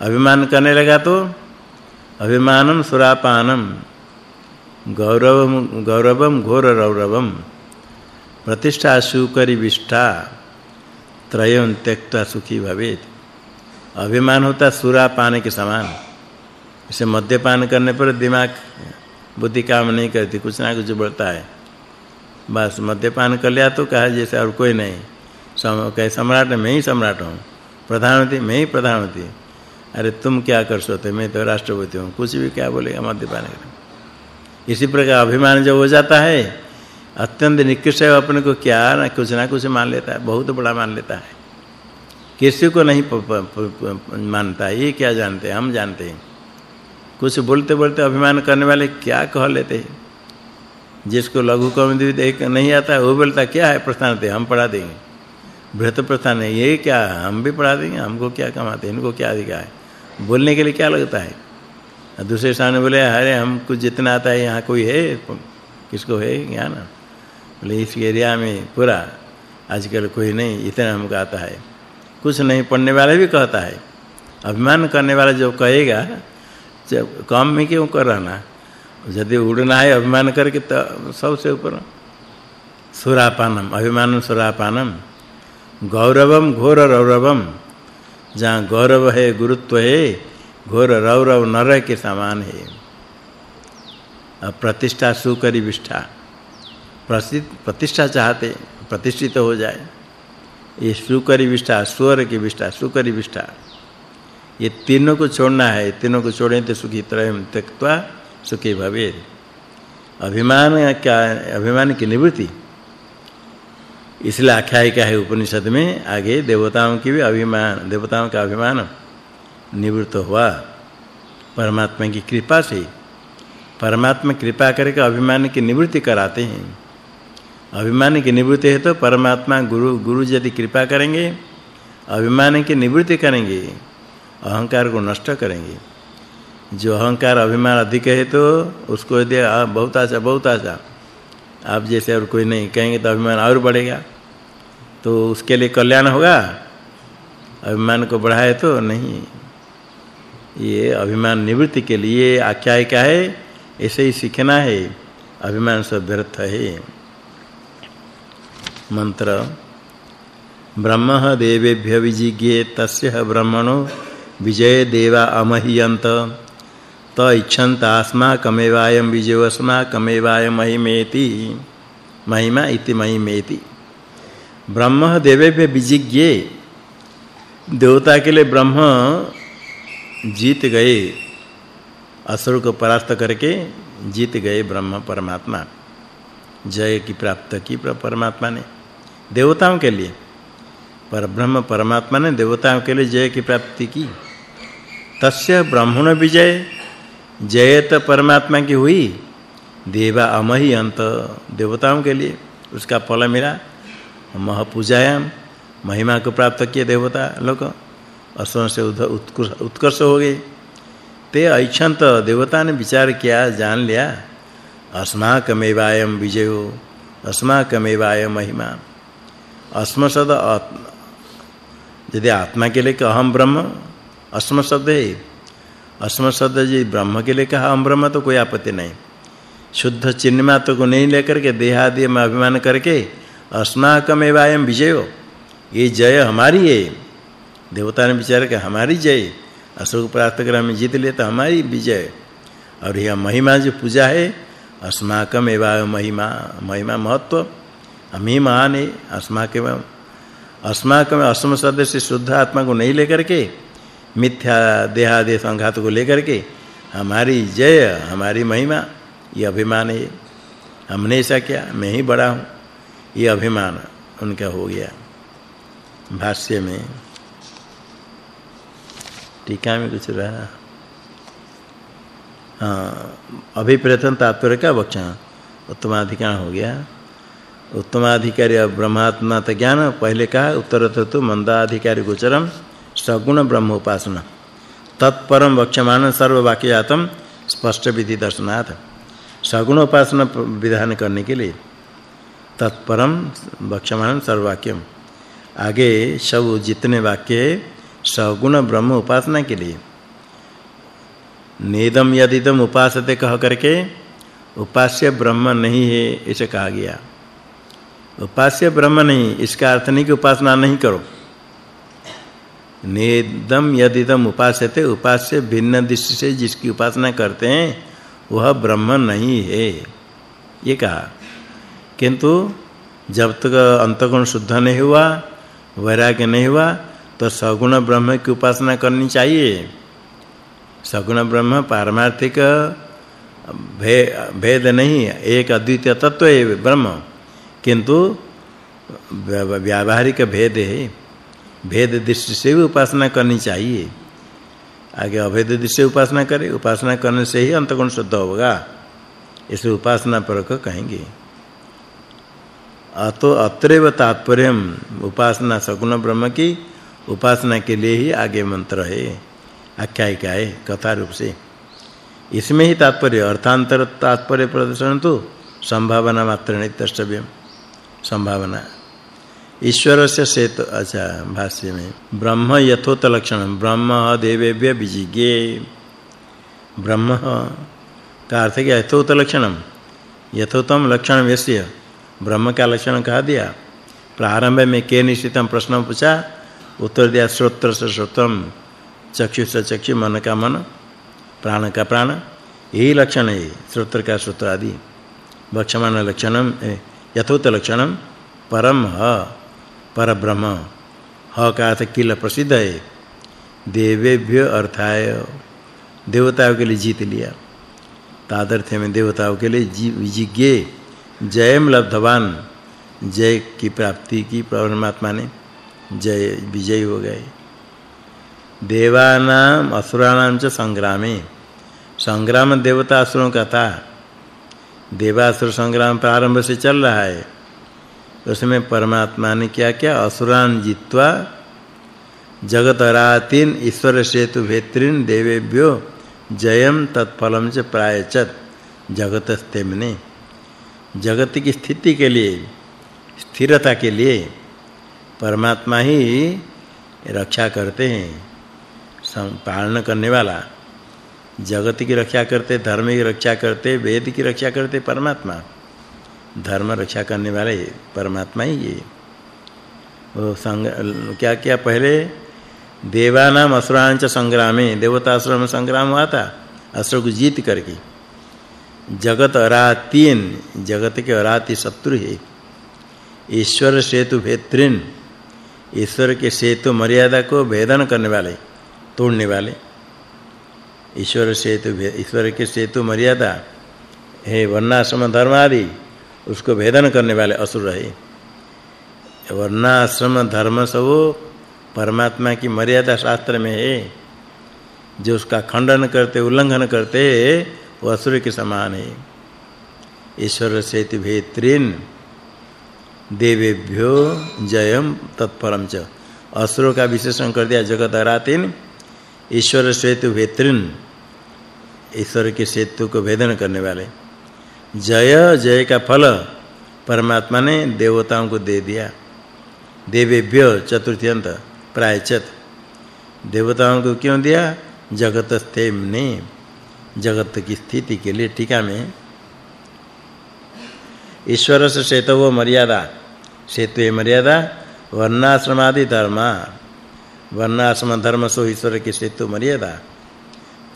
अभिमान करने लगा तो अभिमानम सुरापानम, गौरवम गौरवम घोर रौरवम, प्रतिष्ठा सुकरी विष्ठा त्रयं त्यक्ता सुखी भवेत। अभिमान होता सुरापान के समान। इसे मद्यपान करने पर दिमाग बुद्धि काम नहीं करती, कुछ ना कुछ बढ़ता है। बस मद्यपान कर लिया तो कहा जैसे और कोई नहीं। सम, कहे, सम्राट, मैं ही सम्राट हूँ। प्रधानमंत्री मैं ही प्रधानमंत्री अरे तुम क्या कर सकते मैं तो राष्ट्रपति हूँ। कुछ भी क्या बोलेगा मद्यपान कर इसी प्रकार अभिमान जब हो जाता है अत्यंत निकृष्ट है अपने को क्या ना कुछ ना कुछ मान लेता है बहुत बड़ा मान लेता है। किसी को नहीं प, प, प, मानता ये क्या जानते हैं हम जानते हैं। कुछ बोलते बोलते अभिमान करने वाले क्या कह लेते हैं? जिसको लघु कौमुदी देख नहीं आता वो बोलता क्या है प्रस्थान थे हम पढ़ा देंगे। बृहत प्रस्थान है ये क्या हम भी पढ़ा देंगे हमको क्या कमाते इनको क्या अधिकार है? बोलने के लिए क्या लगता है? दूसरे सामने बोले अरे हमको जितना आता है यहाँ कोई है किसको है ज्ञान बोले, इस एरिया में पूरा आजकल कोई नहीं, इतना हमको आता है। कुछ नहीं, पढ़ने वाले भी कहता है। अभिमान करने वाला जो कहेगा, जब कम में क्यों कर रहना यदि उड़ना है अभिमान करके तो सबसे ऊपर। सुरापानम, अभिमानम सुरापानम, गौरवम घोर रौरवम। जहाँ गौरव है, गुरुत्व है, घोर रौरव नर के समान है। प्रतिष्ठा सुकरी विष्ठा प्रतिष्ठा चाहते, प्रतिष्ठित हो जाए। ये सुकरी विष्ठा, स्वर की विष्ठा, सुकरी विष्ठा। ये तीनों को छोड़ना है तीनों को छोड़े तो सुखी त्रयम त्यक्त्वा सुखी भवे अभिमान क्या अभिमान की निवृत्ति। इसलिए आख्यायिका है उपनिषद में, आगे देवताओं की भी अभिमान, देवताओं का अभिमान निवृत्त हुआ। परमात्मा की कृपा से, परमात्मा कृपा करके अभिमान की निवृत्ति कराते हैं। अभिमान की निवृत्ति है तो परमात्मा गुरु गुरु यदि कृपा करेंगे, अभिमान की निवृत्ति करेंगे, अहंकार को नष्ट करेंगे। जो अहंकार अभिमान अधिक है तो उसको दे बहुत आशा बहुत आशा, आप जैसे और कोई नहीं कहेंगे तो अभिमान और बढ़ेगा। तो उसके लिए कल्याण होगा? अभिमान को बढ़ाए तो नहीं। ये अभिमान निवृत्ति के लिए आख्यायिका है, ऐसे ही सीखना है। अभिमान सब व्यर्थ है। मंत्र। ब्रह्म देवेभ्य विजिज्ञे तस्य ब्रह्मणो विजय देवा अमह्यंत त इच्छन्त आस्माकमेवायं विजयोस्माकमेवायं महिमेति। महिमा इति महिमेति। ब्रह्म देवेभ्य विजिज्ञे। देवता के लिए ब्रह्म जीत गए। असुर को परास्त करके जीत गए ब्रह्म परमात्मा। जय की प्राप्त की परमात्मा ने। देवताओं के लिए। पर ब्रह्म परमात्मा ने देवताओं के लिए जय की प्राप्ति की। तस्य ब्रह्मण विजय जय तो परमात्मा की हुई, देवा अमहि अंत देवताओं के लिए। उसका फल मिला। मह पूजायाम महिमा को प्राप्त किए देवता लोग। असों से उत्कर्ष हो गए। ते ऐच्छंत देवता ने विचार किया, जान लिया। अस्माकमेवायम विजयो, अस्माकमेवाय महिमा। अस्म शब्द यदि आत्मा के लिए अहम ब्रह्म अस्म शब्द है। अस्म शब्द जी ब्रह्म के लिए कहा हम ब्रह्म तो कोई आपत्ति नहीं। शुद्ध चिन्ह मात्र को नहीं लेकर के देहादि में अभिमान करके अस्माकमेवायम विजयो। ये जय हमारी है। देवता ने विचार किया, हमारी जय। अशोक प्राप्त कर, हमें जीत लिया तो हमारी विजय। और यह महिमा जो पूजा है अस्माकम एवं महिमा महिमा महत्व। हम ही महान है अस्माकम अस्माकम अस्म शब्द से शुद्ध आत्मा को नहीं लेकर के, मिथ्या देहादि संघात को लेकर के, हमारी जय, हमारी महिमा, ये अभिमान है हमने ऐसा किया, मैं ही बड़ा हूँ, ये अभिमान उनका हो गया। भाष्य में टीका में कुछ रहा। हाँ अभी तात्पर्य का वक्षा उत्तमाधिकार हो गया। उत्तमाधिकारी ब्रह्मात्मा त ज्ञान, पहले कहा उत्तर तो मंदाधिकारी गोचरम, सगुण ब्रह्म उपासना। तत्परम वक्षमान सर्ववाक्यातम, स्पष्ट विधि दर्शनाथ सगुण उपासना विधान करने के लिए। तत्परम वक्षमान सर्ववाक्यम। आगे सब जितने वाक्य सगुण ब्रह्म उपासना के लिए। नेदम यदिदम उपासते कह करके, उपास्य ब्रह्म नहीं है, इसे कहा गया। उपास्य ब्रह्म नहीं, इसका अर्थ नहीं कि उपासना नहीं करो। नेदम यदिदम उपासते उपास्य भिन्न दृष्टि से जिसकी उपासना करते हैं, वह ब्रह्म नहीं है। ये कहा। किंतु जब तक अंतगुण शुद्ध नहीं हुआ, वैराग्य नहीं हुआ तो सगुण ब्रह्म की उपासना करनी चाहिए। सगुण ब्रह्म पारमार्थिक भेद नहीं, एक अद्वितीय तत्व है ब्रह्म। किंतु व्यावहारिक भेद है। भेद दृष्टि से भी उपासना करनी चाहिए। आगे अभेद दृष्टि से उपासना करे, उपासना करने से ही अंतगुण शुद्ध होगा। इसे उपासना परक कहेंगे। अतो अत्रैव तात्पर्यम उपासना सगुण ब्रह्म की उपासना के लिए ही आगे मंत्र है। आख्यायिका है कथा रूप से। इसमें ही तात्पर्य, अर्थांतर तात्पर्य प्रदर्शन तो संभावना मात्र नहीं, तर्तव्यम। संभावना। ईश्वर से सेत अच्छा भाष्य में, ब्रह्म यथोत लक्षण, ब्रह्म देवेभ्य विजिज्ञे। ब्रह्म का अर्थ क्या? यथोत लक्षणम यथोतम लक्षण वैस्य ब्रह्म का लक्षण कहा दिया? प्रारंभ में के निश्चितम प्रश्न पूछा, उत्तर दिया श्रोत्र से श्रोत्रम चक्षु से चक्षु, मन का मन, प्राण का प्राण। यही लक्षण है, श्रोत्र का श्रोत्र आदि। भक्षमान लक्षणम यथोत लक्षणम परम ह पर ब्रह्म ह का अर्थ किल प्रसिद्ध है? देवेभ्य अर्थाय। देवताओं के लिए जीत लिया। तादर्थ में देवताओं के लिए विजिज्ञे। जयम लब्धवान। जय की प्राप्ति की परमात्मा ने जय विजय हो गए। देवानाम असुराणाम च संग्रामे। संग्राम देवता असुरों का था। देवासुर संग्राम प्रारंभ से चल रहा है। उसमें परमात्मा ने क्या क्या? असुरान जित्वा जगत रातिन ईश्वर सेतु भेत्रिन देवेभ्यो जयम तत्फलम च प्रायचत जगत स्तेमने जगत की स्थिति के लिए, स्थिरता के लिए परमात्मा ही रक्षा करते हैं पालन करने वाला। जगत की रक्षा करते, धर्म की रक्षा करते, वेद की रक्षा करते परमात्मा। धर्म रक्षा करने वाले परमात्मा ही ये। वो संग, क्या क्या पहले? देवानाम असुरांच संग्रामे देवता असुर में संग्राम हुआ था, असुर को जीत करके। जगत अरातीन जगत के अराती शत्रु है। ईश्वर सेतु भेत्रिन, ईश्वर के सेतु मर्यादा को भेदन करने वाले, तोड़ने वाले। ईश्वर सेतु, ईश्वर के सेतु मर्यादा, है वर्णाश्रम धर्म आदि उसको भेदन करने वाले असुर है वर्णाश्रम धर्म सब परमात्मा की मर्यादा शास्त्र में है। जो उसका खंडन करते, उल्लंघन करते, वो असुर के समान है। ईश्वर सेतु भेत्रिन, देवेभ्यो जयम तत्परम च। असुरों का विशेषण कर दिया, जगत अरातिन ईश्वर सेतु भेत्रिन ईश्वर के सेतु को भेदन करने वाले। जय जय का फल परमात्मा ने देवताओं को दे दिया। देवेभ्य चतुर्थी अंत प्रायचत देवताओं को क्यों दिया? जगत ने, जगत की स्थिति के लिए टीका में। ईश्वर से सेतव मर्यादा, सेतु मर्यादा वर्णाश्रम आदि धर्म। वर्णाश्रम धर्म सो ईश्वर की सेतु मर्यादा।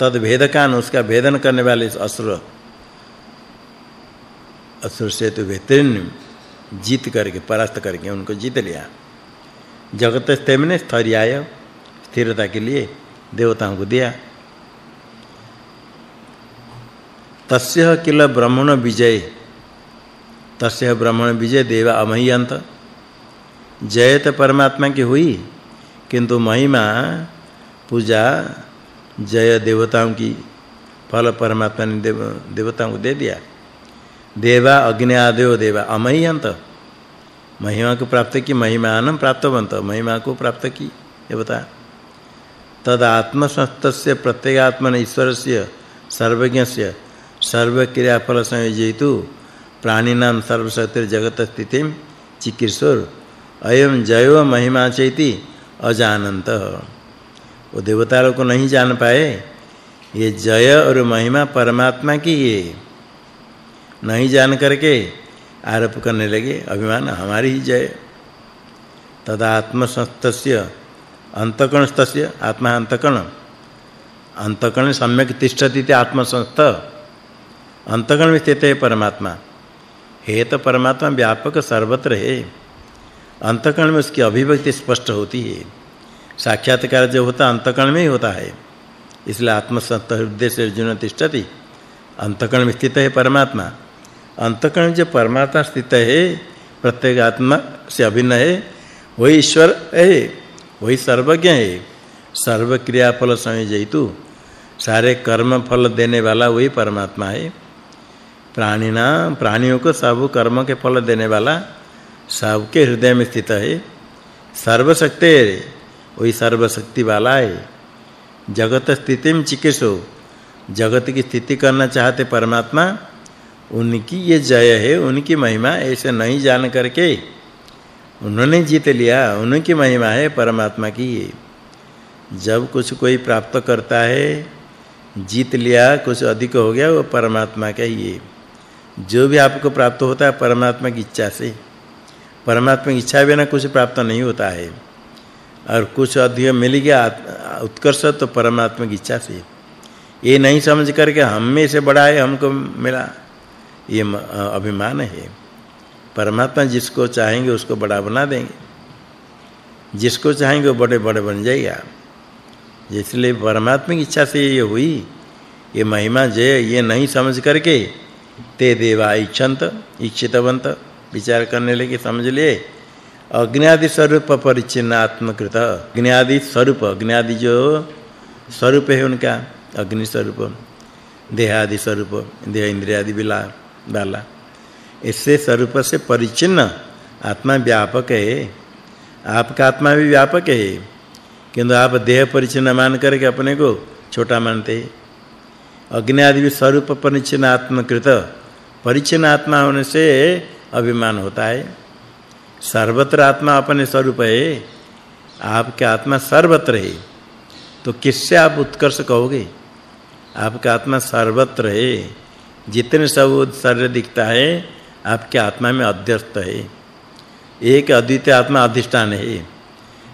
तद भेदकान, उसका भेदन करने वाले असुर असुर सेतु भेतन जीत करके, परास्त करके उनको जीत लिया। जगत स्थेमने स्थैर्याय, स्थिरता के लिए देवताओं को दिया। तस्य किल ब्रह्मण विजय तस्य ब्राह्मण विजय देव अमह्यंत। जय तो परमात्मा की हुई किंतु महिमा पूजा जय देवताओं की फल परमात्मा ने देव, देवताओं को दे दिया। देवा अग्नि आदेव देवा अमह्यंत। महिमा को प्राप्त की महिमानं प्राप्तवंत महिमा को प्राप्त की बता। तद आत्मसंस्तस्य प्रत्येगात्मन ईश्वरस्य सर्वज्ञस्य सर्वक्रियाफल संयोजयितु प्राणिनां सर्वशक्तिर जगत स्थितिम चिकित्सुर। अयम जयो महिमा चैति अजानंत। वो देवता लोग को नहीं जान पाए। ये जय और महिमा परमात्मा की है नहीं जान करके आरोप करने लगे, अभिमान, हमारी ही जय। तदा तदात्मसंस्तस्य अंतकणस्तस्य आत्मा अंतकण अंतकण सम्यक तिष्ठति ते आत्मसंस्थ। अंतकण में स्थित है परमात्मा। हे तो परमात्मा व्यापक सर्वत्र है। अंतकण में उसकी अभिव्यक्ति स्पष्ट होती है। साक्षात्कार जो होता अंतकण में ही होता है। इसलिए आत्मसत्त हृदय से अर्जुन तिष्ठति अंतकण में स्थित है परमात्मा। अंतकण जो परमात्मा स्थित है, प्रत्येक आत्मा से अभिन्न है, वही ईश्वर है, वही सर्वज्ञ है। सर्व क्रिया फल संयोजयितु, सारे कर्म फल देने वाला वही परमात्मा है। प्राणीना, प्राणियों को सब कर्म के फल देने वाला सबके हृदय में स्थित है। सर्वशक्ति वही सर्वशक्ति वाला है। जगत स्थितिम चिकित्सो जगत की स्थिति करना चाहते परमात्मा, उनकी ये जय है, उनकी महिमा ऐसे नहीं जान करके। उन्होंने जीत लिया, उनकी महिमा है परमात्मा की ये। जब कुछ कोई प्राप्त करता है, जीत लिया, कुछ अधिक हो गया, वो परमात्मा का ही है। जो भी आपको प्राप्त होता है, परमात्मा की इच्छा से। परमात्मा की इच्छा बिना कुछ प्राप्त नहीं होता है। और कुछ अधिक मिल गया, उत्कर्ष तो परमात्मा की इच्छा से। ये नहीं समझ करके हम में से बड़ा है, हमको मिला। ये अभिमान है। परमात्मा जिसको चाहेंगे उसको बड़ा बना देंगे। जिसको चाहेंगे बड़े बड़े बन जाएगा। इसलिए परमात्मा की इच्छा से ये हुई। ये महिमा जय, ये नहीं समझ करके ते देवा इच्छंत इच्छितवंत विचार करने लगे, समझ लिए? अग्नि स्वरूप परिचिन्न आत्मकृत। अग्नि स्वरूप अग्नि जो स्वरूप है उनका, अग्नि स्वरूप, देहादि स्वरूप, देह इंद्रिय आदि बिला वाला इससे स्वरूप से परिचिन्न आत्मा व्यापक है। आपका आत्मा भी व्यापक है। किंतु आप देह परिचिन्न मान करके अपने को छोटा मानते हैं। अग्नि आदि भी स्वरूप परिचिन्न आत्मकृत। परिचिन्न आत्मा होने से अभिमान होता है। सर्वत्र आत्मा अपने स्वरूप है। आपके आत्मा सर्वत्र है। तो किससे आप उत्कर्ष कहोगे? आपका आत्मा सर्वत्र है। जितने सब शरीर दिखता है, आपके आत्मा में अध्यस्त है। एक अद्वितीय आत्मा अधिष्ठान है।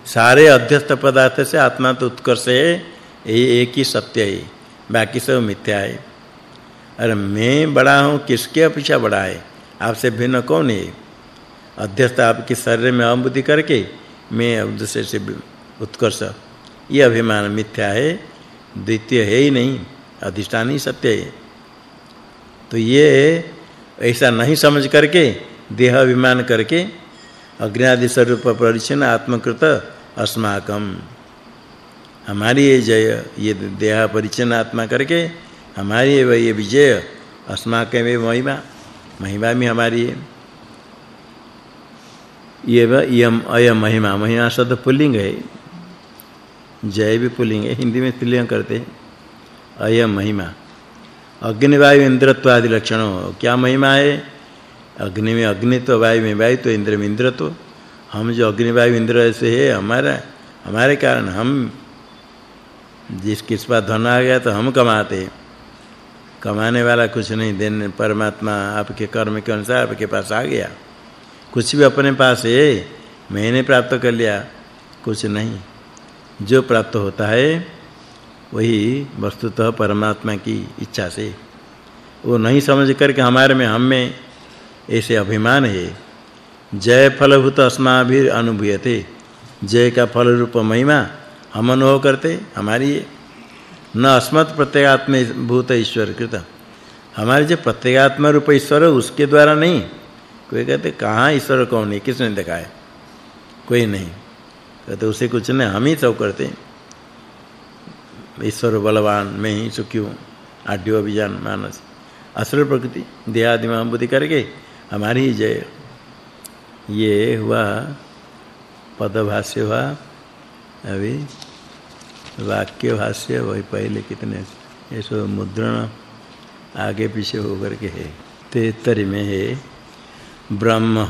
सारे अध्यस्त पदार्थ से आत्मा तो उत्कर्ष है। ये एक ही सत्य है। बाकी सब मिथ्या है। अरे मैं बड़ा हूँ, किसके अपेक्षा बड़ा है? आपसे भिन्न कौन है? अध्यस्त आपके शरीर में अबुद्धि करके मैं अब दूसरे से उत्कर्ष। ये अभिमान मिथ्या है, द्वितीय है ही नहीं, अधिष्ठान ही सत्य है। तो ये ऐसा नहीं समझ करके, देह अभिमान करके अग्नि स्वरूप परिचन्न आत्मकृत अस्माकम हमारी ये जय, ये देह परिचन्न आत्मा करके, हमारी ये विजय अस्माकं महिमा। महिमा में हमारी है। ये यम अय महिमा। महिमा शब्द पुल्लिंग है। जय भी पुल्लिंग है। हिंदी में पुल्लिंग करते हैं। अय महिमा। अग्नि वायु इंद्रत्व आदि लक्षण। क्या महिमा है? अग्नि में अग्नि तो वायु में वायु तो इंद्र में इंद्र तो। हम जो अग्नि वायु इंद्र से है, हमारा हमारे कारण हम जिस किस पर धन आ गया तो हम कमाते कमाने वाला कुछ नहीं, देने, परमात्मा आपके कर्म के अनुसार आपके पास आ गया। कुछ भी अपने पास है, मैंने प्राप्त कर लिया, कुछ नहीं। जो प्राप्त होता है, वही वस्तुतः परमात्मा की इच्छा से। वो नहीं समझ करके हमारे में, हम में ऐसे अभिमान है। जय फलभूत अस्माभिर अनुभूयते। जय का फल रूप महिमा हम अनुभव करते, हमारी न अस्मत् प्रत्यगात्म भूत ईश्वर कृत। हमारे जो प्रत्यगात्म रूप ईश्वर है, उसके द्वारा नहीं। कोई कहते, कहाँ ईश्वर कौन है किसने देखा है कोई नहीं। कहते, उसे कुछ नहीं, हम ही सब करते ईश्वर बलवान, मैं ही सुखी हूँ। आड्यो अभिजान मानस। असल प्रकृति, देहादि में बुद्धि करके हमारी ही जय। ये हुआ, पदभाष्य हुआ, अभी वाक्य भाष्य वही पहले कितने ये सब मुद्रण आगे पीछे होकर के है। तेतरी में है, ब्रह्म।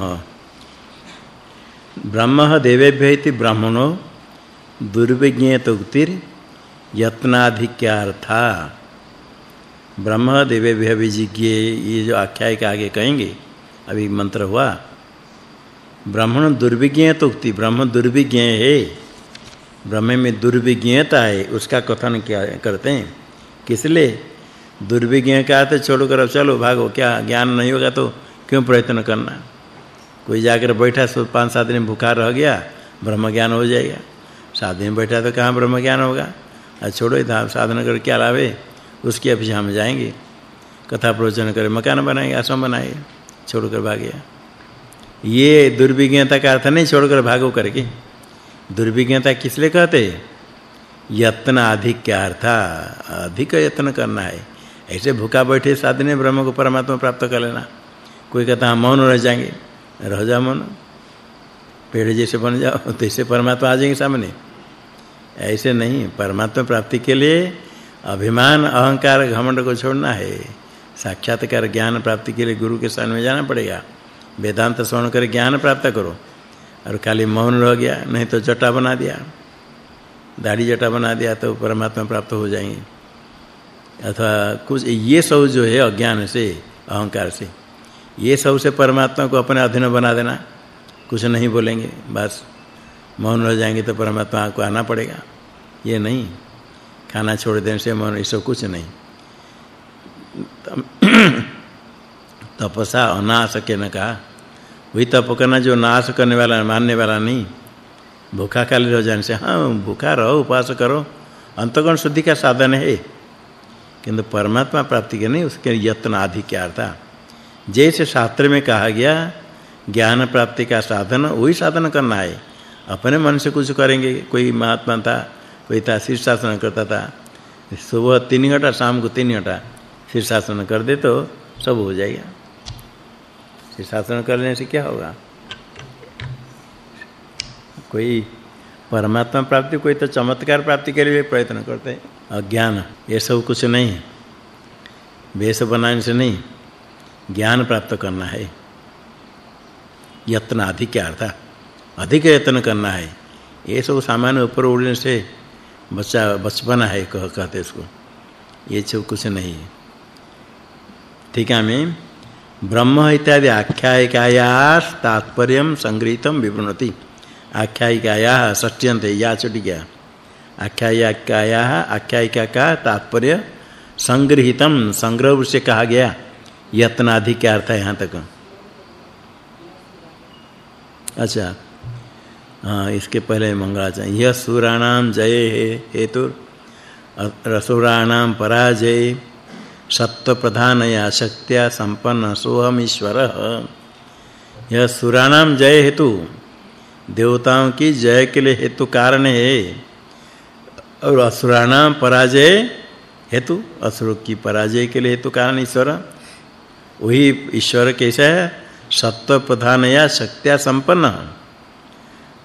ब्रह्म देवेभ्य इति ब्राह्मणो दुर्विज्ञेत उक्तिर यत्नाधिक्यार्था। ब्रह्म देवेभ्य विजिज्ञे, ये जो आख्याय के आगे कहेंगे, अभी मंत्र हुआ। ब्राह्मण दुर्विज्ञेत उक्ति ब्रह्म दुर्विज्ञ है। ब्रह्म में दुर्विज्ञता है, उसका कथन क्या करते हैं? किस लिए? दुर्विज्ञ का तो छोड़कर चलो, भागो, क्या ज्ञान नहीं होगा तो क्यों प्रयत्न करना? कोई जाकर बैठा, सो पाँच सात दिन भूखा रह गया, ब्रह्म ज्ञान हो जाएगा। सात दिन बैठा तो कहाँ ब्रह्म ज्ञान होगा? और छोड़ो इधर साधन कर क्या लावे? उसके अपेक्षा हम जाएँगे। कथा प्रवचन करें, मकान बनाएँगे, आश्रम बनाएँगे, छोड़कर भाग गया। ये दुर्विज्ञता का अर्थ नहीं, छोड़कर भागो करके। दुर्विज्ञता किस लिए कहते यत्न अधिक क्या अर्थ, अधिक यत्न करना है। ऐसे भूखा बैठे साधने ब्रह्म को परमात्मा प्राप्त कर लेना। कोई कहता हम मौन रह जाएँगे। रह जा मौन। पेड़ जैसे बन जाओ तो ऐसे परमात्मा आ जाएँगे सामने। ऐसे नहीं, परमात्मा प्राप्ति के लिए अभिमान, अहंकार, घमंड को छोड़ना है। साक्षात्कार ज्ञान प्राप्ति के लिए गुरु के सामने जाना पड़ेगा। वेदांत श्रवण कर ज्ञान प्राप्त करो। और खाली मौन रह गया, नहीं तो जटा बना दिया। दाढ़ी जटा बना दिया तो परमात्मा प्राप्त हो जाएँगे। अथवा कुछ ये सब जो है अज्ञान से, अहंकार से, ये सबसे परमात्मा को अपने अधीन बना देना। कुछ नहीं बोलेंगे, बस मौन रह जाएँगे तो परमात्मा को आना पड़ेगा। ये नहीं, खाना छोड़ देने से मौन, ये सब कुछ नहीं। तपसा अनाश के न कहा वही तप करना जो नाश करने वाला मानने वाला नहीं भूखा खाली रह जाने से हाँ भूखा रहो उपवास करो अंतगुण शुद्धि का साधन है किंतु परमात्मा प्राप्ति के नहीं उसके यत्न आदि क्या था जैसे शास्त्र में कहा गया ज्ञान प्राप्ति का साधन वही साधन करना है अपने मन से कुछ करेंगे कोई महात्मा था कोई था शीर्षासन करता था सुबह तीन घंटा शाम को तीन घंटा शीर्षासन कर दे तो सब हो जाएगा शीर्षासन करने से क्या होगा? कोई परमात्मा प्राप्ति, कोई तो चमत्कार प्राप्ति के लिए प्रयत्न करते हैं। अज्ञान, ये सब कुछ नहीं है। वेश बनाने से नहीं, ज्ञान प्राप्त करना है। यत्न अधिक अर्थ, अधिक यत्न करना है। ये सब सामान्य ऊपर उड़ने से बच्चा, बचपना है कह, कहते इसको ये सब कुछ नहीं है। ठीक है मैं ब्रह्म इत्यादि आख्यायिकाया तात्पर्यम संग्रहितम विवृणति। आख्यायिकाया षष्ट्यंत या छुट गया आख्यायिकाया आख्यायिका का तात्पर्य संग्रहितम संग्रह से कहा गया। यत्नादि क्या अर्थ है यहाँ तक। अच्छा। हाँ इसके पहले मंगलाचरण यह सुराणाम जय हेतु रसुराणाम पराजय। सत्व प्रधान या शक्त्या संपन्न सोहम ईश्वर यह सुराणाम जय हेतु, देवताओं की जय के लिए हेतु कारण है। और असुराणाम पराजय हेतु, असुरों की पराजय के लिए हेतु कारण ईश्वर। वही ईश्वर कैसा है? सत्व प्रधान या शक्तिया संपन्न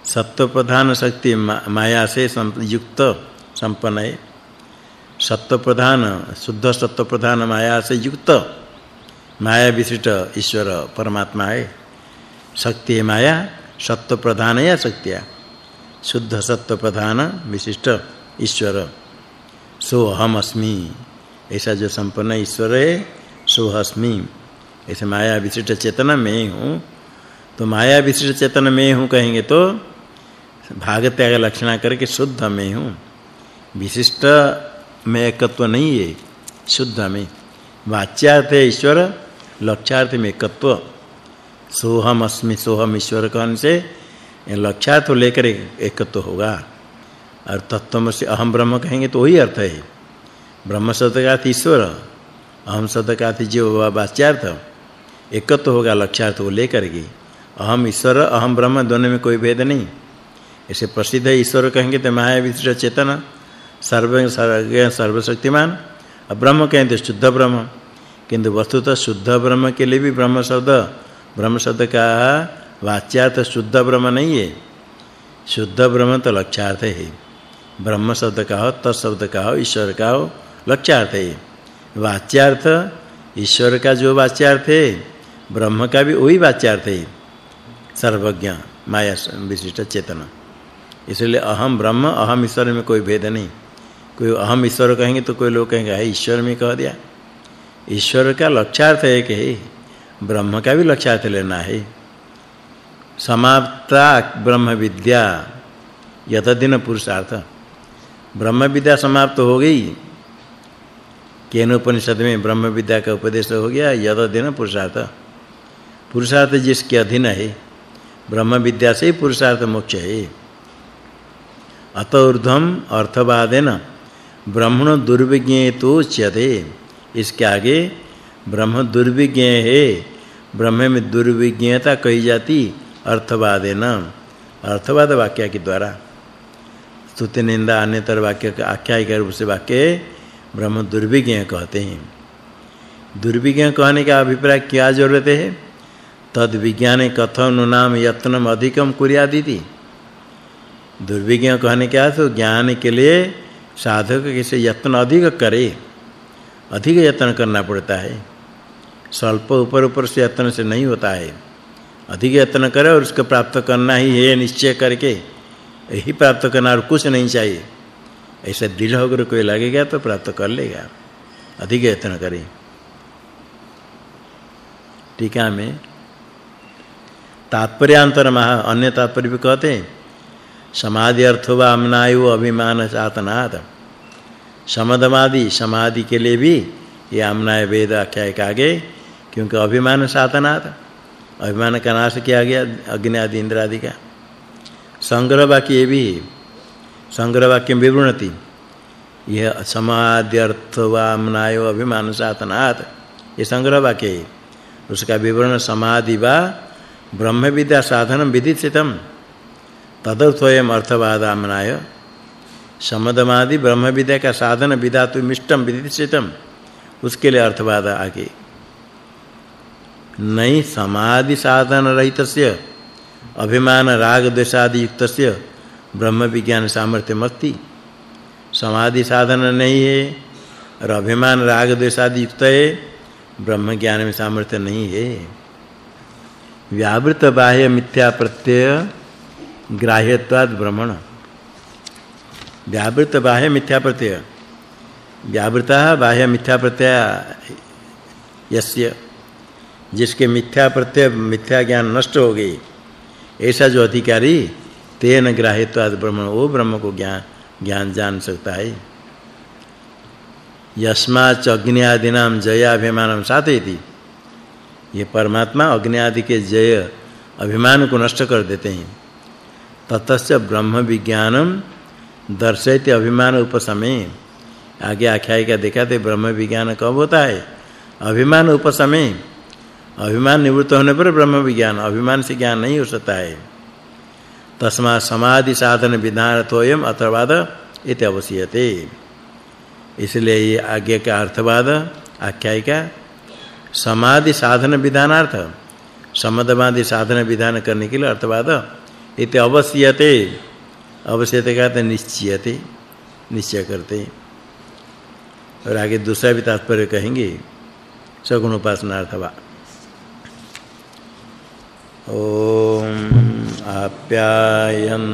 सत्व प्रधान शक्ति माया से युक्त संपन्न है। सत्व प्रधान शुद्ध सत्व प्रधान माया से युक्त, माया विशिष्ट ईश्वर परमात्मा है। शक्ति है माया सत्व प्रधान या शक्तिया शुद्ध सत्व प्रधान विशिष्ट ईश्वर। सो हम अस्मि। ऐसा जो संपन्न ईश्वर है, सो अस्मि। ऐसे माया विशिष्ट चेतन में हूँ तो माया विशिष्ट चेतन में हूँ कहेंगे तो भाग त्याग लक्षणा करके शुद्ध में हूँ। विशिष्ट में एकत्व नहीं है, शुद्ध में वाच्यार्थ है ईश्वर, लक्ष्यार्थ में एकत्व। सोहम अस्मि सोहम ईश्वर कहने से लक्ष्यार्थ लेकर एकत्व होगा। और तत्वम से अहम ब्रह्म कहेंगे तो वही अर्थ है। ब्रह्म शब्द ईश्वर, अहम शब्द जीव वाच्यार्थ। एकत्व होगा लक्ष्यार्थ को लेकर के। अहम ईश्वर, अहम ब्रह्म दोनों में कोई भेद नहीं। ऐसे प्रसिद्ध है ईश्वर कहेंगे तो माया विशिष्ट चेतन। सर्व सर्वज्ञ सर्वशक्तिमान। और ब्रह्म कहेंगे तो शुद्ध ब्रह्म। किंतु वस्तुतः शुद्ध ब्रह्म के लिए भी ब्रह्म शब्द। ब्रह्म शब्द का वाच्यार्थ शुद्ध ब्रह्म नहीं है। शुद्ध ब्रह्म तो लक्ष्यार्थ है। ब्रह्म शब्द का हो तत्शब्द का हो ईश्वर का हो लक्ष्यार्थ है। वाच्यार्थ, ईश्वर का जो वाच्यार्थ है, ब्रह्म का भी वही वाच्यार्थ है। सर्वज्ञ, माया विशिष्ट चेतना। इसलिए अहम ब्रह्म अहम ईश्वर में कोई भेद नहीं। कोई अहम ईश्वर कहेंगे तो कोई लोग कहेंगे है ईश्वर में कह दिया। ईश्वर का लक्ष्यार्थ है कि ब्रह्म का भी लक्ष्यार्थ लेना है। समाप्ता ब्रह्म विद्या यत दिन पुरुषार्थ। ब्रह्म विद्या समाप्त हो गई। केन उपनिषद में ब्रह्म विद्या का उपदेश हो गया यत दिन पुरुषार्थ। पुरुषार्थ जिसके अधीन है, ब्रह्म विद्या से पुरुषार्थ मोक्ष है। अत ऊर्ध्वम अर्थवादेन। ब्रह्मण दुर्विज्ञ तो च्यते। इसके आगे, ब्रह्म दुर्विज्ञ है, ब्रह्म में दुर्विज्ञता कही जाती अर्थवादेन अर्थवाद वाक्य के द्वारा। स्तुति निंदा अन्यतर वाक्य का आख्यायिक रूप से वाक्य ब्रह्म दुर्विज्ञ कहते हैं। दुर्विज्ञ कहने का अभिप्राय क्या ज़रूरत है? तद विज्ञान कथन नाम यत्नम अधिकम कुर्यादिति। दुर्विज्ञ कहने क्या तो ज्ञान के लिए साधक कैसे यत्न अधिक करे, अधिक यत्न करना पड़ता है। स्वल्प ऊपर ऊपर से यत्न से नहीं होता है। अधिक यत्न करे और उसको प्राप्त करना ही है निश्चय करके, यही प्राप्त करना और कुछ नहीं चाहिए। ऐसा दृढ़ होकर कोई लगेगा तो प्राप्त कर लेगा। अधिक यत्न करे। टीका में तात्पर्यांतर महा अन्य तात्पर्य भी कहते हैं समाधि अर्थ व अमनायु अभिमान सातनाद समदमादि, समाधि के लिए भी ये अमनाय वेद आख्याय का आगे, क्योंकि अभिमान सातनाद अभिमान का नाश किया गया अग्नि आदि, इंद्र आदि का। संग्रह वाक्य ये भी, संग्रह वाक्य विवृणति। यह समाधि अर्थ व अमनायु अभिमान सातनाद ये संग्रह वाक्य है। उसका विवरण समाधि वा ब्रह्म विद्या साधन विदितम तदर्थोयम अर्थवादामनाय समदमादि ब्रह्म विद्या का साधन विधातु मिष्टम विदितम उसके लिए अर्थवाद आगे। नहीं समाधि साधन रहितस्य अभिमान राग द्वेषादि युक्तस्य ब्रह्म विज्ञान सामर्थ्य मस्ति समाधि साधन नहीं है, और अभिमान राग द्वेषादि युक्त है ब्रह्म ज्ञान में सामर्थ्य नहीं है। व्यावृत बाह्य मिथ्या प्रत्यय ग्राह्यत्वाद ब्रह्मण व्यावृत बाह्य मिथ्या प्रत्यय व्यावृता बाह्य मिथ्या प्रत्यय यस्य, जिसके मिथ्या प्रत्यय मिथ्या ज्ञान नष्ट हो गई, ऐसा जो अधिकारी, तेन ग्राह्यत्वाद ब्रह्म वो ब्रह्म को ज्ञान ज्ञान जान सकता है। यस्माच अग्नि आदि नाम जय अभिमानम साधयति। ये परमात्मा अग्नि आदि के जय अभिमान को नष्ट कर देते हैं। ततस्य ब्रह्म विज्ञानम दर्शयति अभिमान उपसमय आगे आख्यायिका दिखाते ब्रह्म विज्ञान कब होता है? अभिमान उपसमय अभिमान निवृत्त होने पर ब्रह्म विज्ञान अभिमान से ज्ञान नहीं हो सकता है। तस्मा समाधि साधन विधान तोयम अर्थवाद इति अवश्यते। इसलिए ये आगे का अर्थवाद, आख्यायिका, समाधि साधन विधानार्थ समदवादि साधन विधान करने के लिए अर्थवाद इति अवश्यते। अवश्यते कहते निश्चयते, निश्चय करते। और आगे दूसरा भी तात्पर्य कहेंगे सगुण उपासना अथवा ओम आप्यायन